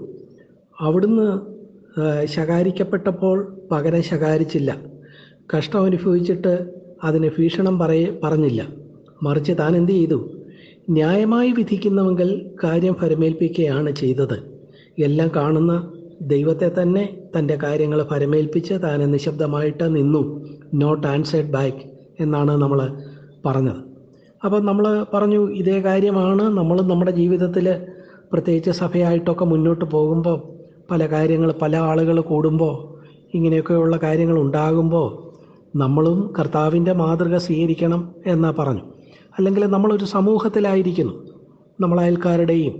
അവിടുന്ന് ശകാരിക്കപ്പെട്ടപ്പോൾ പകരം ശകാരിച്ചില്ല. കഷ്ടം അനുഭവിച്ചിട്ട് അതിന് ഭീഷണം പറയ പറഞ്ഞില്ല. മറിച്ച് താൻ എന്ത് ചെയ്തു? ന്യായമായി വിധിക്കുന്നവങ്കിൽ കാര്യം ഫരമേൽപ്പിക്കുകയാണ് ചെയ്തത്. എല്ലാം കാണുന്ന ദൈവത്തെ തന്നെ തന്റെ കാര്യങ്ങൾ ഫരമേൽപ്പിച്ച് താൻ നിശബ്ദമായിട്ട് നിന്നു. നോട്ട് ആൻസേഡ് ബാക്ക് എന്നാണ് നമ്മൾ പറഞ്ഞത്. അപ്പം നമ്മൾ പറഞ്ഞു ഇതേ കാര്യമാണ്. നമ്മൾ നമ്മുടെ ജീവിതത്തിൽ പ്രത്യേകിച്ച് സഭയായിട്ടൊക്കെ മുന്നോട്ട് പോകുമ്പോൾ പല കാര്യങ്ങൾ പല ആളുകൾ കൂടുമ്പോൾ ഇങ്ങനെയൊക്കെയുള്ള കാര്യങ്ങൾ ഉണ്ടാകുമ്പോൾ നമ്മളും കർത്താവിന്റെ മാതൃക സ്വീകരിക്കണം എന്നാ പറഞ്ഞു. അല്ലെങ്കിൽ നമ്മളൊരു സമൂഹത്തിലായിരിക്കുന്നു. നമ്മൾ അയൽക്കാരുടെയും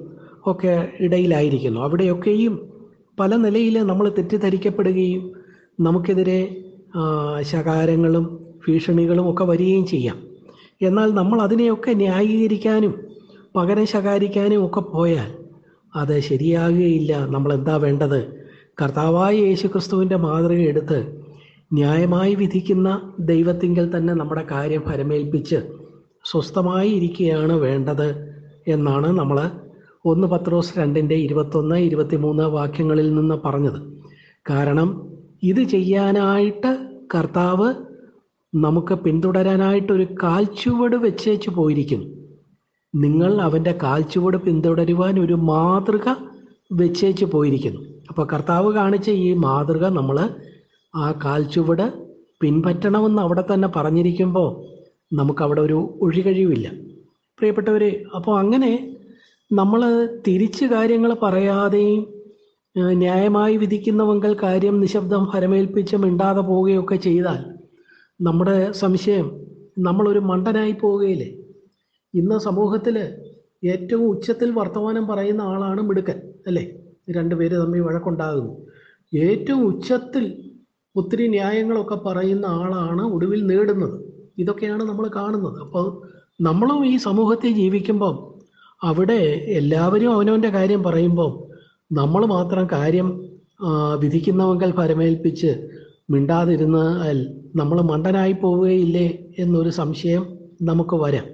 ഒക്കെ ഇടയിലായിരിക്കുന്നു. അവിടെയൊക്കെയും പല നിലയിൽ നമ്മൾ തെറ്റിദ്ധരിക്കപ്പെടുകയും നമുക്കെതിരെ ശകാരങ്ങളും ഭീഷണികളും ഒക്കെ വരികയും ചെയ്യാം. എന്നാൽ നമ്മൾ അതിനെയൊക്കെ ന്യായീകരിക്കാനും പകരം ശകാരിക്കാനും ഒക്കെ പോയാൽ അത് ശരിയാകുകയില്ല. നമ്മൾ എന്താ വേണ്ടത്? കർത്താവായ യേശു ക്രിസ്തുവിന്റെ മാതൃക എടുത്ത് ന്യായമായി വിധിക്കുന്ന ദൈവത്തിങ്കിൽ തന്നെ നമ്മുടെ കാര്യം ഫലമേൽപ്പിച്ച് സ്വസ്ഥമായി ഇരിക്കുകയാണ് വേണ്ടത് എന്നാണ് നമ്മൾ ഒന്ന് പത്രോസ് രണ്ടിന്റെ ഇരുപത്തൊന്ന് ഇരുപത്തിമൂന്ന് വാക്യങ്ങളിൽ നിന്ന് പറഞ്ഞത്. കാരണം ഇത് ചെയ്യാനായിട്ട് കർത്താവ് നമുക്ക് പിന്തുടരാനായിട്ട് ഒരു കാൽച്ചുവട് വെച്ചേച്ചു പോയിരിക്കുന്നു. നിങ്ങൾ അവന്റെ കാൽച്ചുവട് പിന്തുടരുവാൻ ഒരു മാതൃക വെച്ചേച്ച് പോയിരിക്കുന്നു. അപ്പോൾ കർത്താവ് കാണിച്ച ഈ മാതൃക നമ്മൾ ആ കാൽച്ചുവട് പിൻപറ്റണമെന്ന് അവിടെ തന്നെ പറഞ്ഞിരിക്കുമ്പോൾ നമുക്കവിടെ ഒരു ഒഴികഴിവില്ല. പ്രിയപ്പെട്ടവരെ അപ്പോൾ അങ്ങനെ നമ്മൾ തിരിച്ച് കാര്യങ്ങൾ പറയാതെയും ന്യായമായി വിധിക്കുന്നവങ്കൽ കാര്യം നിശബ്ദം ഫലമേൽപ്പിച്ച് മിണ്ടാതെ പോവുകയൊക്കെ ചെയ്താൽ നമ്മുടെ സംശയം നമ്മളൊരു മണ്ടനായി പോവുകയില്ലേ? ഇന്ന് സമൂഹത്തിൽ ഏറ്റവും ഉച്ചത്തിൽ വർത്തമാനം പറയുന്ന ആളാണ് മിടുക്കൻ അല്ലേ? രണ്ടുപേര് തമ്മിൽ വഴക്കുണ്ടാകുന്നു. ഏറ്റവും ഉച്ചത്തിൽ ഒത്തിരി ന്യായങ്ങളൊക്കെ പറയുന്ന ആളാണ് ഒടുവിൽ നേടുന്നത്. ഇതൊക്കെയാണ് നമ്മൾ കാണുന്നത്. അപ്പോൾ നമ്മളും ഈ സമൂഹത്തിൽ ജീവിക്കുമ്പം അവിടെ എല്ലാവരും അവനവന്റെ കാര്യം പറയുമ്പം നമ്മൾ മാത്രം കാര്യം വിധിക്കുന്നവങ്കൽ പരമേൽപ്പിച്ച് മിണ്ടാതിരുന്നാൽ നമ്മൾ മണ്ടനായി പോവുകയില്ലേ എന്നൊരു സംശയം നമുക്ക് വരാം.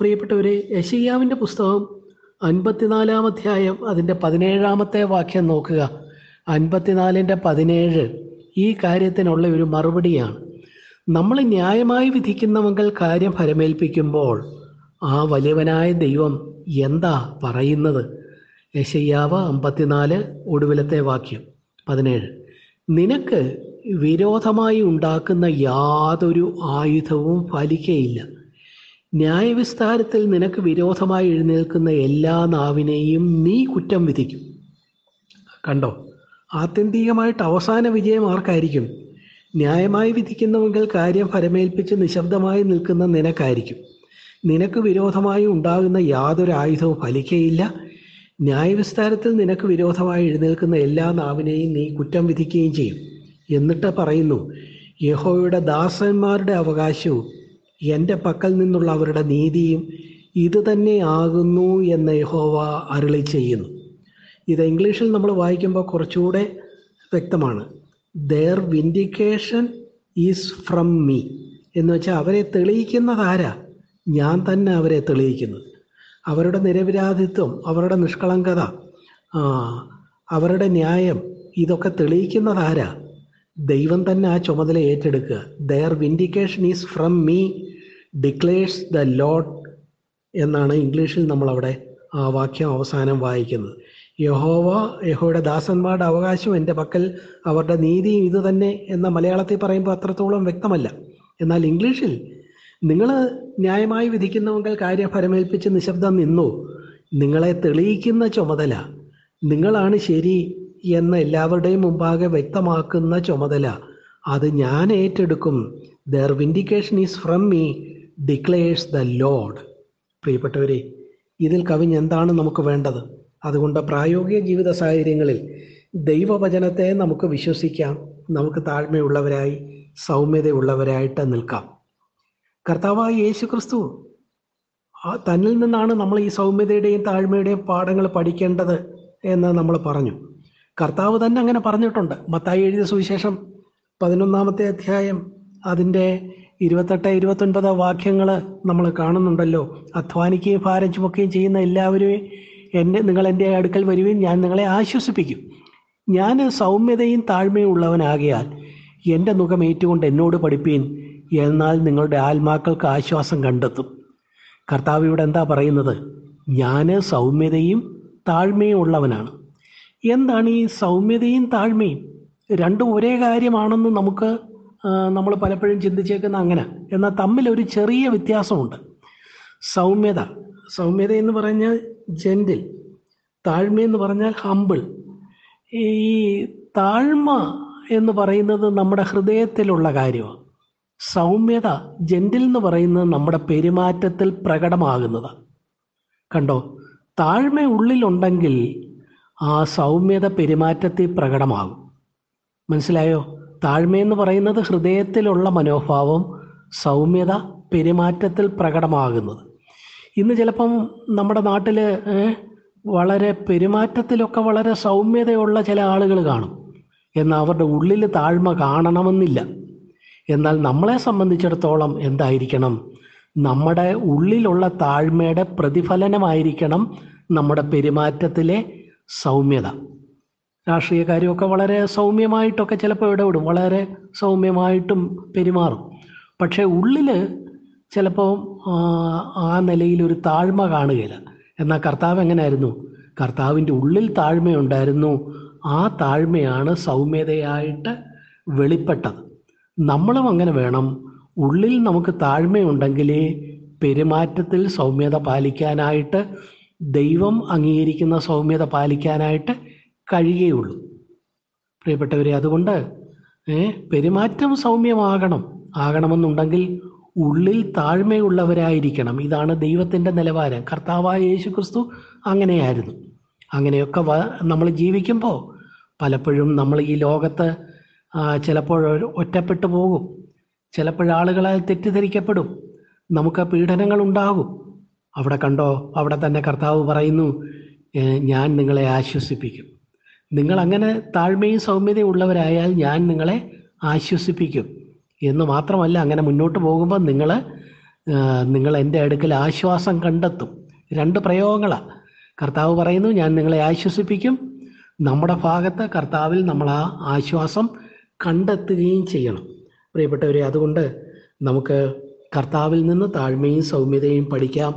പ്രിയപ്പെട്ടവരെ യശയ്യാവിന്റെ പുസ്തകം അൻപത്തിനാലാം അധ്യായം അതിന്റെ പതിനേഴാമത്തെ വാക്യം നോക്കുക. അൻപത്തിനാലിന്റെ പതിനേഴ് ഈ കാര്യത്തിനുള്ള ഒരു മറുപടിയാണ്. നമ്മൾ ന്യായമായി വിധിക്കുന്നവങ്ങൾ കാര്യം ഫലമേൽപ്പിക്കുമ്പോൾ ആ വലിയവനായ ദൈവം എന്താ പറയുന്നത്? യശയ്യാവ് അമ്പത്തിനാല് ഒടുവിലത്തെ വാക്യം. പതിനേഴ്. നിനക്ക് വിരോധമായി ഉണ്ടാക്കുന്ന യാതൊരു ആയുധവും ഫലിക്കയില്ല ന്യായവിസ്താരത്തിൽ നിനക്ക് വിരോധമായി എഴുന്നേൽക്കുന്ന എല്ലാ നാവിനെയും നീ കുറ്റം വിധിക്കും. കണ്ടോ? ആത്യന്തികമായിട്ട് അവസാന വിജയം ആർക്കായിരിക്കും? ന്യായമായി വിധിക്കുന്നവെങ്കിൽ കാര്യം ഫലമേൽപ്പിച്ച് നിശബ്ദമായി നിൽക്കുന്ന നിനക്കായിരിക്കും. നിനക്ക് വിരോധമായി ഉണ്ടാകുന്ന യാതൊരു ആയുധവും ഫലിക്കയില്ല. ന്യായവിസ്താരത്തിൽ നിനക്ക് വിരോധമായി എഴുന്നേൽക്കുന്ന എല്ലാ നാവിനെയും നീ കുറ്റം വിധിക്കുകയും ചെയ്യും. എന്നിട്ട് പറയുന്നു യഹോയുടെ ദാസന്മാരുടെ അവകാശവും എന്റെ പക്കൽ നിന്നുള്ള അവരുടെ നീതിയും ഇത് തന്നെ ആകുന്നു എന്ന് യഹോവ അരുളി ചെയ്യുന്നു. ഇത് ഇംഗ്ലീഷിൽ നമ്മൾ വായിക്കുമ്പോൾ കുറച്ചുകൂടെ വ്യക്തമാണ്. Their vindication is from me എന്ന് വെച്ചാൽ അവരെ തെളിയിക്കുന്നത് ആരാ? ഞാൻ തന്നെ അവരെ തെളിയിക്കുന്നത്. അവരുടെ നിരപരാധിത്വം അവരുടെ നിഷ്കളങ്കത അവരുടെ ന്യായം ഇതൊക്കെ തെളിയിക്കുന്നത് ആരാ? ദൈവം തന്നെ ആ ചുമതല ഏറ്റെടുക്കുക. Their vindication is from me declares the Lord എന്നാണ് ഇംഗ്ലീഷിൽ നമ്മളവിടെ ആ വാക്യം അവസാനം വായിക്കുന്നത്. യഹോവ യഹോയുടെ ദാസന്മാരുടെ അവകാശം എന്റെ പക്കൽ അവരുടെ നീതിയും ഇത് തന്നെ എന്ന മലയാളത്തിൽ പറയുമ്പോൾ അത്രത്തോളം വ്യക്തമല്ല. എന്നാൽ ഇംഗ്ലീഷിൽ നിങ്ങൾ ന്യായമായി വിധിക്കുന്നവങ്കിൽ കാര്യം ഫലമേൽപ്പിച്ച് നിശബ്ദം നിന്നു. നിങ്ങളെ തെളിയിക്കുന്ന ചുമതല. നിങ്ങളാണ് ശരി എന്ന് എല്ലാവരുടെയും മുമ്പാകെ വ്യക്തമാക്കുന്ന ചുമതല. അത് ഞാൻ ഏറ്റെടുക്കും. Their vindication is from me declares the Lord പ്രിയപ്പെട്ടവരെ ഇതിൽ കവിഞ്ഞ് എന്താണ് നമുക്ക് വേണ്ടത്? അതുകൊണ്ട് പ്രായോഗിക ജീവിത സാഹചര്യങ്ങളിൽ ദൈവവചനത്തെ നമുക്ക് വിശ്വസിക്കാം നമുക്ക് താഴ്മയുള്ളവരായി സൗമ്യതയുള്ളവരായിട്ട് നിൽക്കാം. കർത്താവായ യേശു ക്രിസ്തു തന്നിൽ നിന്നാണ് നമ്മൾ ഈ സൗമ്യതയുടെയും താഴ്മയുടെയും പാഠങ്ങൾ പഠിക്കേണ്ടത് എന്ന് നമ്മൾ പറഞ്ഞു. കർത്താവ് തന്നെ അങ്ങനെ പറഞ്ഞിട്ടുണ്ട്. മത്തായി എഴുതിയ സുവിശേഷം പതിനൊന്നാമത്തെ അധ്യായം അതിന്റെ ഇരുപത്തെട്ട് ഇരുപത്തൊൻപത് വാക്യങ്ങൾ നമ്മൾ കാണുന്നുണ്ടല്ലോ. അധ്വാനിക്കുകയും ഭാരം ചുമക്കുകയും ചെയ്യുന്ന എല്ലാവരും എന്നെ നിങ്ങൾ എന്റെ അടുക്കൽ വരുവേൻ ഞാൻ നിങ്ങളെ ആശ്വസിപ്പിക്കും. ഞാൻ സൗമ്യതയും താഴ്മയും ഉള്ളവനാകിയാൽ എന്റെ മുഖം ഏറ്റുകൊണ്ട് എന്നോട് പഠിപ്പീൻ എന്നാൽ നിങ്ങളുടെ ആത്മാക്കൾക്ക് ആശ്വാസം കണ്ടെത്തും. കർത്താവ് ഇവിടെ എന്താ പറയുന്നത്? ഞാൻ സൗമ്യതയും താഴ്മയും ഉള്ളവനാണ്. എന്താണ് ഈ സൗമ്യതയും താഴ്മയും? രണ്ടും ഒരേ കാര്യമാണെന്ന് നമുക്ക് നമ്മൾ പലപ്പോഴും ചിന്തിച്ചേക്കുന്ന അങ്ങനെ. എന്നാൽ തമ്മിൽ ഒരു ചെറിയ വ്യത്യാസമുണ്ട്. സൗമ്യത സൗമ്യത എന്ന് പറഞ്ഞാൽ ജെന്റിൽ താഴ്മ എന്ന് പറഞ്ഞാൽ ഹമ്പിൾ ഈ താഴ്മ എന്ന് പറയുന്നത് നമ്മുടെ ഹൃദയത്തിലുള്ള കാര്യമാണ്. സൗമ്യത ജെന്റിൽ എന്ന് പറയുന്നത് നമ്മുടെ പെരുമാറ്റത്തിൽ പ്രകടമാകുന്നതാണ്. കണ്ടോ? താഴ്മ ഉള്ളിലുണ്ടെങ്കിൽ ആ സൗമ്യത പെരുമാറ്റത്തിൽ പ്രകടമാകും. മനസ്സിലായോ? താഴ്മയെന്ന് പറയുന്നത് ഹൃദയത്തിലുള്ള മനോഭാവം സൗമ്യത പെരുമാറ്റത്തിൽ പ്രകടമാകുന്നത്. ഇന്ന് ചിലപ്പം നമ്മുടെ നാട്ടിൽ വളരെ പെരുമാറ്റത്തിലൊക്കെ വളരെ സൗമ്യതയുള്ള ചില ആളുകൾ കാണും. എന്നാൽ അവരുടെ ഉള്ളിൽ താഴ്മ കാണണമെന്നില്ല. എന്നാൽ നമ്മളെ സംബന്ധിച്ചിടത്തോളം എന്തായിരിക്കണം? നമ്മുടെ ഉള്ളിലുള്ള താഴ്മയുടെ പ്രതിഫലനമായിരിക്കണം നമ്മുടെ പെരുമാറ്റത്തിലെ സൗമ്യത. രാഷ്ട്രീയക്കാരുമൊക്കെ വളരെ സൗമ്യമായിട്ടൊക്കെ ചിലപ്പോൾ ഇടപെടും. വളരെ സൗമ്യമായിട്ടും പെരുമാറും. പക്ഷേ ഉള്ളിൽ ചിലപ്പോൾ ആ നിലയിൽ ഒരു താഴ്മ കാണുകയില്ല. എന്നാൽ കർത്താവ് എങ്ങനെയായിരുന്നു? കർത്താവിന്റെ ഉള്ളിൽ താഴ്മയുണ്ടായിരുന്നു. ആ താഴ്മയാണ് സൗമ്യതയായിട്ട് വെളിപ്പെട്ടത്. നമ്മളും അങ്ങനെ വേണം. ഉള്ളിൽ നമുക്ക് താഴ്മയുണ്ടെങ്കിലേ പെരുമാറ്റത്തിൽ സൗമ്യത പാലിക്കാനായിട്ട് ദൈവം അംഗീകരിക്കുന്ന സൗമ്യത പാലിക്കാനായിട്ട് കഴിയുകയുള്ളൂ. പ്രിയപ്പെട്ടവരെ അതുകൊണ്ട് പെരുമാറ്റം സൗമ്യമാകണം. ആകണമെന്നുണ്ടെങ്കിൽ ഉള്ളിൽ താഴ്മയുള്ളവരായിരിക്കണം. ഇതാണ് ദൈവത്തിന്റെ നിലവാരം. കർത്താവായ യേശു ക്രിസ്തു അങ്ങനെയായിരുന്നു. അങ്ങനെയൊക്കെ നമ്മൾ ജീവിക്കുമ്പോൾ പലപ്പോഴും നമ്മൾ ഈ ലോകത്ത് ചിലപ്പോൾ ഒറ്റപ്പെട്ടു പോകും. ചിലപ്പോഴാളുകളാൽ തെറ്റിദ്ധരിക്കപ്പെടും. നമുക്ക് പീഡനങ്ങൾ ഉണ്ടാകും. അവിടെ കണ്ടോ? അവിടെ തന്നെ കർത്താവ് പറയുന്നു ഞാൻ നിങ്ങളെ ആശ്വസിപ്പിക്കും. നിങ്ങൾ അങ്ങനെ താഴ്മയും സൗമ്യതയും ഉള്ളവരായാൽ ഞാൻ നിങ്ങളെ ആശ്വസിപ്പിക്കും. എന്ന് മാത്രമല്ല അങ്ങനെ മുന്നോട്ട് പോകുമ്പോൾ നിങ്ങൾ നിങ്ങൾ എന്റെ അടുക്കൽ ആശ്വാസം കണ്ടെത്തും. രണ്ട് പ്രയോഗങ്ങളാണ് കർത്താവ് പറയുന്നു ഞാൻ നിങ്ങളെ ആശ്വസിപ്പിക്കും. നമ്മുടെ ഭാഗത്ത് കർത്താവിൽ നമ്മൾ ആ ആശ്വാസം കണ്ടെത്തുകയും ചെയ്യണം. പ്രിയപ്പെട്ടവരെ അതുകൊണ്ട് നമുക്ക് കർത്താവിൽ നിന്ന് താഴ്മയും സൗമ്യതയും പഠിക്കാം.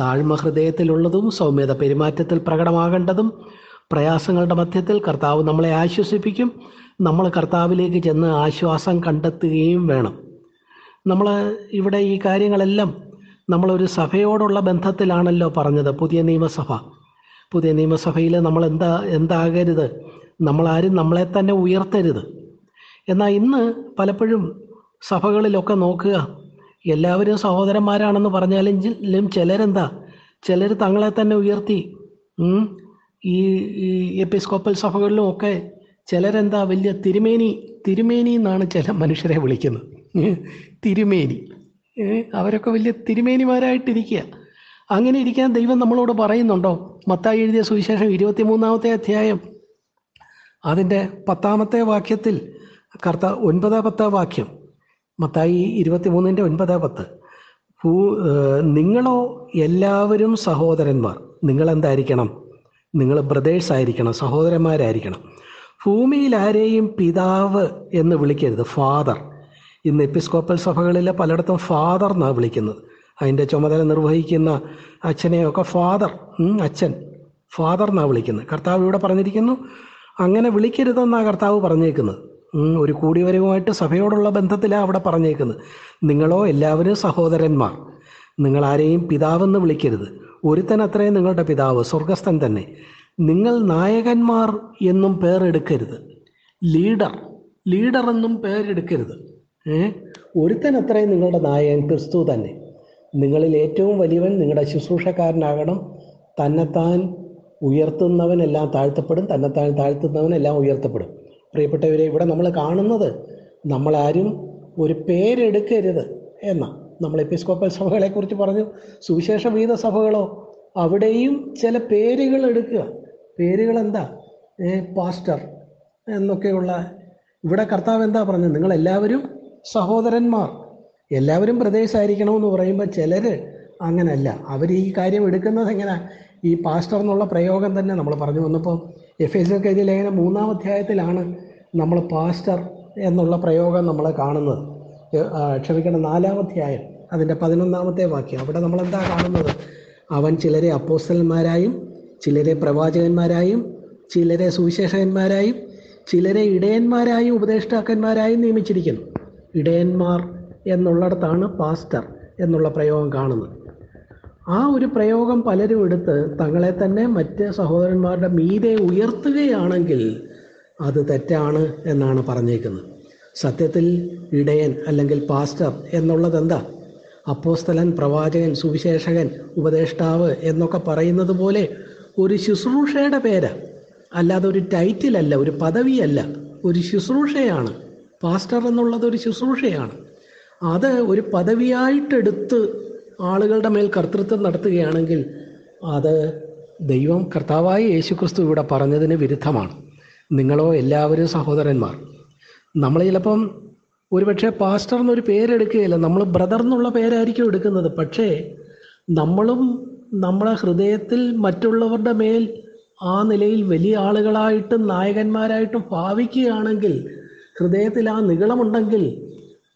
താഴ്മ ഹൃദയത്തിലുള്ളതും സൗമ്യത പെരുമാറ്റത്തിൽ പ്രകടമാകേണ്ടതും പ്രയാസങ്ങളുടെ മധ്യത്തിൽ കർത്താവ് നമ്മളെ ആശ്വസിപ്പിക്കും. നമ്മൾ കർത്താവിലേക്ക് ചെന്ന് ആശ്വാസം കണ്ടെത്തുകയും വേണം. നമ്മൾ ഇവിടെ ഈ കാര്യങ്ങളെല്ലാം നമ്മളൊരു സഭയോടുള്ള ബന്ധത്തിലാണല്ലോ പറഞ്ഞത് പുതിയ നിയമസഭ. പുതിയ നിയമസഭയിൽ നമ്മൾ എന്താ എന്താകരുത്? നമ്മളാരും നമ്മളെ തന്നെ ഉയർത്തരുത്. എന്നാൽ ഇന്ന് പലപ്പോഴും സഭകളിലൊക്കെ നോക്കുക എല്ലാവരും സഹോദരന്മാരാണെന്ന് പറഞ്ഞാലും ചിലരെന്താ ചിലർ തങ്ങളെ തന്നെ ഉയർത്തി ഈ എപ്പിസ്കോപ്പൽ സഭകളിലും ഒക്കെ ചിലരെന്താ വലിയ തിരുമേനി തിരുമേനി എന്നാണ് ചില മനുഷ്യരെ വിളിക്കുന്നത്. തിരുമേനി. അവരൊക്കെ വലിയ തിരുമേനിമാരായിട്ടിരിക്കുക. അങ്ങനെ ഇരിക്കാൻ ദൈവം നമ്മളോട് പറയുന്നുണ്ടോ? മത്തായി എഴുതിയ സുവിശേഷം ഇരുപത്തിമൂന്നാമത്തെ അധ്യായം. അതിന്റെ പത്താമത്തെ വാക്യത്തിൽ കർത്ത ഒൻപത് പത്ത് വാക്യം. മത്തായി ഇരുപത്തിമൂന്നിന്റെ ഒൻപത് പത്ത്. ഭൂ നിങ്ങളോ എല്ലാവരും സഹോദരന്മാർ. നിങ്ങളെന്തായിരിക്കണം? നിങ്ങൾ ബ്രദേഴ്സ് ആയിരിക്കണം സഹോദരന്മാരായിരിക്കണം. ഭൂമിയിൽ ആരെയും പിതാവ് എന്ന് വിളിക്കരുത് ഫാദർ ഇന്ന് എപ്പിസ്കോപ്പൽ സഭകളിൽ പലയിടത്തും ഫാദർ എന്നാണ് വിളിക്കുന്നത്. അതിന്റെ ചുമതല നിർവഹിക്കുന്ന അച്ഛനെയൊക്കെ ഫാദർ അച്ഛൻ ഫാദർ എന്നാണ് വിളിക്കുന്നത്. കർത്താവ് ഇവിടെ പറഞ്ഞിരിക്കുന്നു അങ്ങനെ വിളിക്കരുതെന്നാണ് കർത്താവ് പറഞ്ഞേക്കുന്നത്. ഒരു കൂടിവരവുമായിട്ട് സഭയോടുള്ള ബന്ധത്തിലാണ് അവിടെ പറഞ്ഞേക്കുന്നത്. നിങ്ങളോ എല്ലാവരും സഹോദരന്മാർ നിങ്ങൾ ആരെയും പിതാവെന്ന് വിളിക്കരുത്. ഒരുത്തൻ അത്രയും നിങ്ങളുടെ പിതാവ് സ്വർഗസ്ഥൻ തന്നെ. നിങ്ങൾ നായകന്മാർ എന്നും പേരെടുക്കരുത്. ലീഡർ ലീഡർ എന്നും പേരെടുക്കരുത്. ഏ? ഒരുത്തൻ അത്രയും നിങ്ങളുടെ നായകൻ ക്രിസ്തു തന്നെ. നിങ്ങളിൽ ഏറ്റവും വലിയവൻ നിങ്ങളുടെ ശുശ്രൂഷക്കാരനാകണം. തന്നെത്താൻ ഉയർത്തുന്നവനെല്ലാം താഴ്ത്തപ്പെടും തന്നെത്താൻ താഴ്ത്തുന്നവനെല്ലാം ഉയർത്തപ്പെടും. പ്രിയപ്പെട്ടവരെ ഇവിടെ നമ്മൾ കാണുന്നത് നമ്മളാരും ഒരു പേരെടുക്കരുത് എന്ന. നമ്മൾ എപ്പിസ്കോപ്പൽ സഭകളെ കുറിച്ച് പറഞ്ഞു സുവിശേഷ വീത സഭകളോ അവിടെയും ചില പേരുകൾ എടുക്കുക. പേരുകൾ എന്താ ഏ പാസ്റ്റർ എന്നൊക്കെയുള്ള ഇവിടെ കർത്താവ് എന്താ പറഞ്ഞത്? നിങ്ങൾ എല്ലാവരും സഹോദരന്മാർ. എല്ലാവരും പ്രദേശമായിരിക്കണമെന്ന് പറയുമ്പോൾ ചിലർ അങ്ങനല്ല. അവർ ഈ കാര്യം എടുക്കുന്നത് എങ്ങനെ? ഈ പാസ്റ്റർ എന്നുള്ള പ്രയോഗം തന്നെ നമ്മൾ പറഞ്ഞു വന്നപ്പോൾ എഫ് എസ് എഴുതിയ ലേഖനം മൂന്നാം അധ്യായത്തിലാണ് നമ്മൾ പാസ്റ്റർ എന്നുള്ള പ്രയോഗം നമ്മൾ കാണുന്നത്. ക്ഷമിക്കണം നാലാം അധ്യായം അതിന്റെ പതിനൊന്നാമത്തെ വാക്യം. അവിടെ നമ്മൾ എന്താ കാണുന്നത്? അവൻ ചിലരെ അപ്പോസ്റ്റലന്മാരായും ചിലരെ പ്രവാചകന്മാരായും ചിലരെ സുവിശേഷകന്മാരായും ചിലരെ ഇടയന്മാരായും ഉപദേഷ്ടാക്കന്മാരായും നിയമിച്ചിരിക്കുന്നു. ഇടയന്മാർ എന്നുള്ളിടത്താണ് പാസ്റ്റർ എന്നുള്ള പ്രയോഗം കാണുന്നത്. ആ ഒരു പ്രയോഗം പലരും എടുത്ത് തങ്ങളെ തന്നെ മറ്റ് സഹോദരന്മാരുടെ മീതെ ഉയർത്തുകയാണെങ്കിൽ അത് തെറ്റാണ് എന്നാണ് പറഞ്ഞേക്കുന്നത്. സത്യത്തിൽ ഇടയൻ അല്ലെങ്കിൽ പാസ്റ്റർ എന്നുള്ളത് എന്താ? അപ്പോസ്തലൻ പ്രവാചകൻ സുവിശേഷകൻ ഉപദേഷ്ടാവ് എന്നൊക്കെ പറയുന്നത് പോലെ ഒരു ശുശ്രൂഷയുടെ പേര്. അല്ലാതെ ഒരു ടൈറ്റിലല്ല ഒരു പദവിയല്ല. ഒരു ശുശ്രൂഷയാണ്. പാസ്റ്റർ എന്നുള്ളത് ഒരു ശുശ്രൂഷയാണ്. അത് ഒരു പദവിയായിട്ടെടുത്ത് ആളുകളുടെ മേൽ കർത്തൃത്വം നടത്തുകയാണെങ്കിൽ അത് ദൈവം കർത്താവായ യേശുക്രിസ്തു ഇവിടെ പറഞ്ഞതിന് വിരുദ്ധമാണ്. നിങ്ങളോ എല്ലാവരും സഹോദരന്മാർ നമ്മൾ ചിലപ്പം ഒരുപക്ഷെ പാസ്റ്റർ എന്നൊരു പേരെടുക്കുകയില്ല. നമ്മൾ ബ്രദർ എന്നുള്ള പേരായിരിക്കും എടുക്കുന്നത്. പക്ഷേ നമ്മളും നമ്മളെ ഹൃദയത്തിൽ മറ്റുള്ളവരുടെ മേൽ ആ നിലയിൽ വലിയ ആളുകളായിട്ടും നായകന്മാരായിട്ടും ഭാവിക്കുകയാണെങ്കിൽ ഹൃദയത്തിൽ ആ നികളമുണ്ടെങ്കിൽ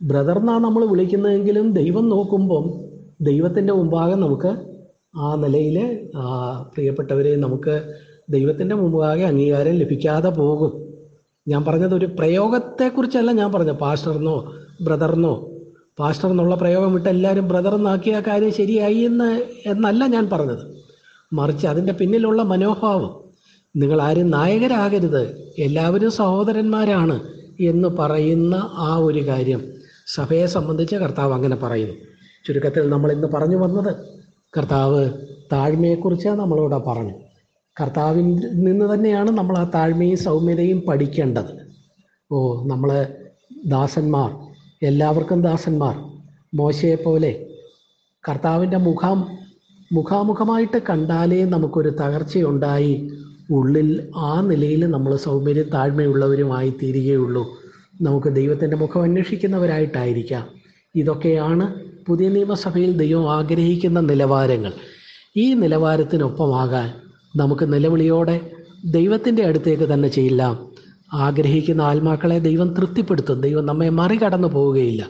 ബ്രദർ എന്നാണ് നമ്മൾ വിളിക്കുന്നതെങ്കിലും ദൈവം നോക്കുമ്പം ദൈവത്തിന്റെ മുമ്പാകെ നമുക്ക് ആ നിലയിൽ പ്രിയപ്പെട്ടവരെ നമുക്ക് ദൈവത്തിന്റെ മുമ്പാകെ അംഗീകാരം ലഭിക്കാതെ പോകും. ഞാൻ പറഞ്ഞത് ഒരു പ്രയോഗത്തെക്കുറിച്ചല്ല ഞാൻ പറഞ്ഞത് പാസ്റ്റർന്നോ ബ്രദർന്നോ പാസ്റ്റർ എന്നുള്ള പ്രയോഗം വിട്ട് എല്ലാവരും ബ്രദർ എന്നാക്കിയ കാര്യം ശരിയായി എന്ന് എന്നല്ല ഞാൻ പറഞ്ഞത്. മറിച്ച് അതിന്റെ പിന്നിലുള്ള മനോഭാവം നിങ്ങൾ ആരും നായകരാകരുത് എല്ലാവരും സഹോദരന്മാരാണ് എന്ന് പറയുന്ന ആ ഒരു കാര്യം സഭയെ സംബന്ധിച്ച് കർത്താവ് അങ്ങനെ പറയുന്നു. ചുരുക്കത്തിൽ നമ്മൾ ഇന്ന് പറഞ്ഞു വന്നത് കർത്താവ് താഴ്മയെക്കുറിച്ച് നമ്മളോട് പറഞ്ഞു. കർത്താവിൽ നിന്ന് തന്നെയാണ് നമ്മൾ ആ താഴ്മയും സൗമ്യതയും പഠിക്കേണ്ടത്. ഓ നമ്മൾ ദാസന്മാർ എല്ലാവർക്കും ദാസന്മാർ. മോശയെ പോലെ കർത്താവിന്റെ മുഖാം മുഖാമുഖമായിട്ട് കണ്ടാലേ നമുക്കൊരു തകർച്ചയുണ്ടായി. ഉള്ളിൽ ആ നിലയിൽ നമ്മൾ സൗമ്യര്യം താഴ്മയുള്ളവരുമായി തീരുകയുള്ളൂ. നമുക്ക് ദൈവത്തിന്റെ മുഖം അന്വേഷിക്കുന്നവരായിട്ടായിരിക്കാം. ഇതൊക്കെയാണ് പുതിയ നിയമസഭയിൽ ദൈവം ആഗ്രഹിക്കുന്ന നിലവാരങ്ങൾ. ഈ നിലവാരത്തിനൊപ്പമാകാൻ നമുക്ക് നിലവിളിയോടെ ദൈവത്തിന്റെ അടുത്തേക്ക് തന്നെ ചെയ്യില്ലാം ആഗ്രഹിക്കുന്ന ആത്മാക്കളെ ദൈവം തൃപ്തിപ്പെടുത്തും. ദൈവം നമ്മെ മറികടന്നു പോവുകയില്ല.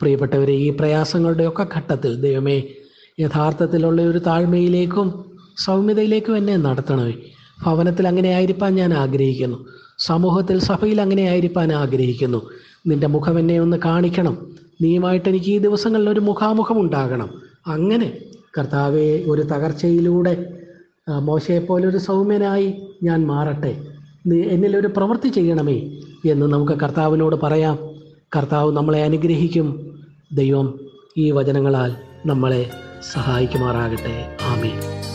പ്രിയപ്പെട്ടവരെ ഈ പ്രയാസങ്ങളുടെയൊക്കെ ഘട്ടത്തിൽ ദൈവമേ യഥാർത്ഥത്തിലുള്ള ഒരു താഴ്മയിലേക്കും സൗമ്യതയിലേക്കും എന്നെ നടത്തണമേ. ഭവനത്തിൽ അങ്ങനെ ആയിരിക്കാൻ ഞാൻ ആഗ്രഹിക്കുന്നു. സമൂഹത്തിൽ സഭയിൽ അങ്ങനെ ആയിരിക്കാൻ ആഗ്രഹിക്കുന്നു. നിന്റെ മുഖം എന്നെ ഒന്ന് കാണിക്കണം. നീയുമായിട്ട് എനിക്ക് ഈ ദിവസങ്ങളിൽ ഒരു മുഖാമുഖം ഉണ്ടാകണം. അങ്ങനെ കർത്താവെ ഒരു തകർച്ചയിലൂടെ മോശയെപ്പോലൊരു സൗമ്യനായി ഞാൻ മാറട്ടെ. എന്നിലൊരു പ്രവൃത്തി ചെയ്യണമേ എന്ന് നമുക്ക് കർത്താവിനോട് പറയാം. കർത്താവ് നമ്മളെ അനുഗ്രഹിക്കും. ദൈവം ഈ വചനങ്ങളാൽ നമ്മളെ സഹായിക്കുമാറാകട്ടെ. ആമേൻ.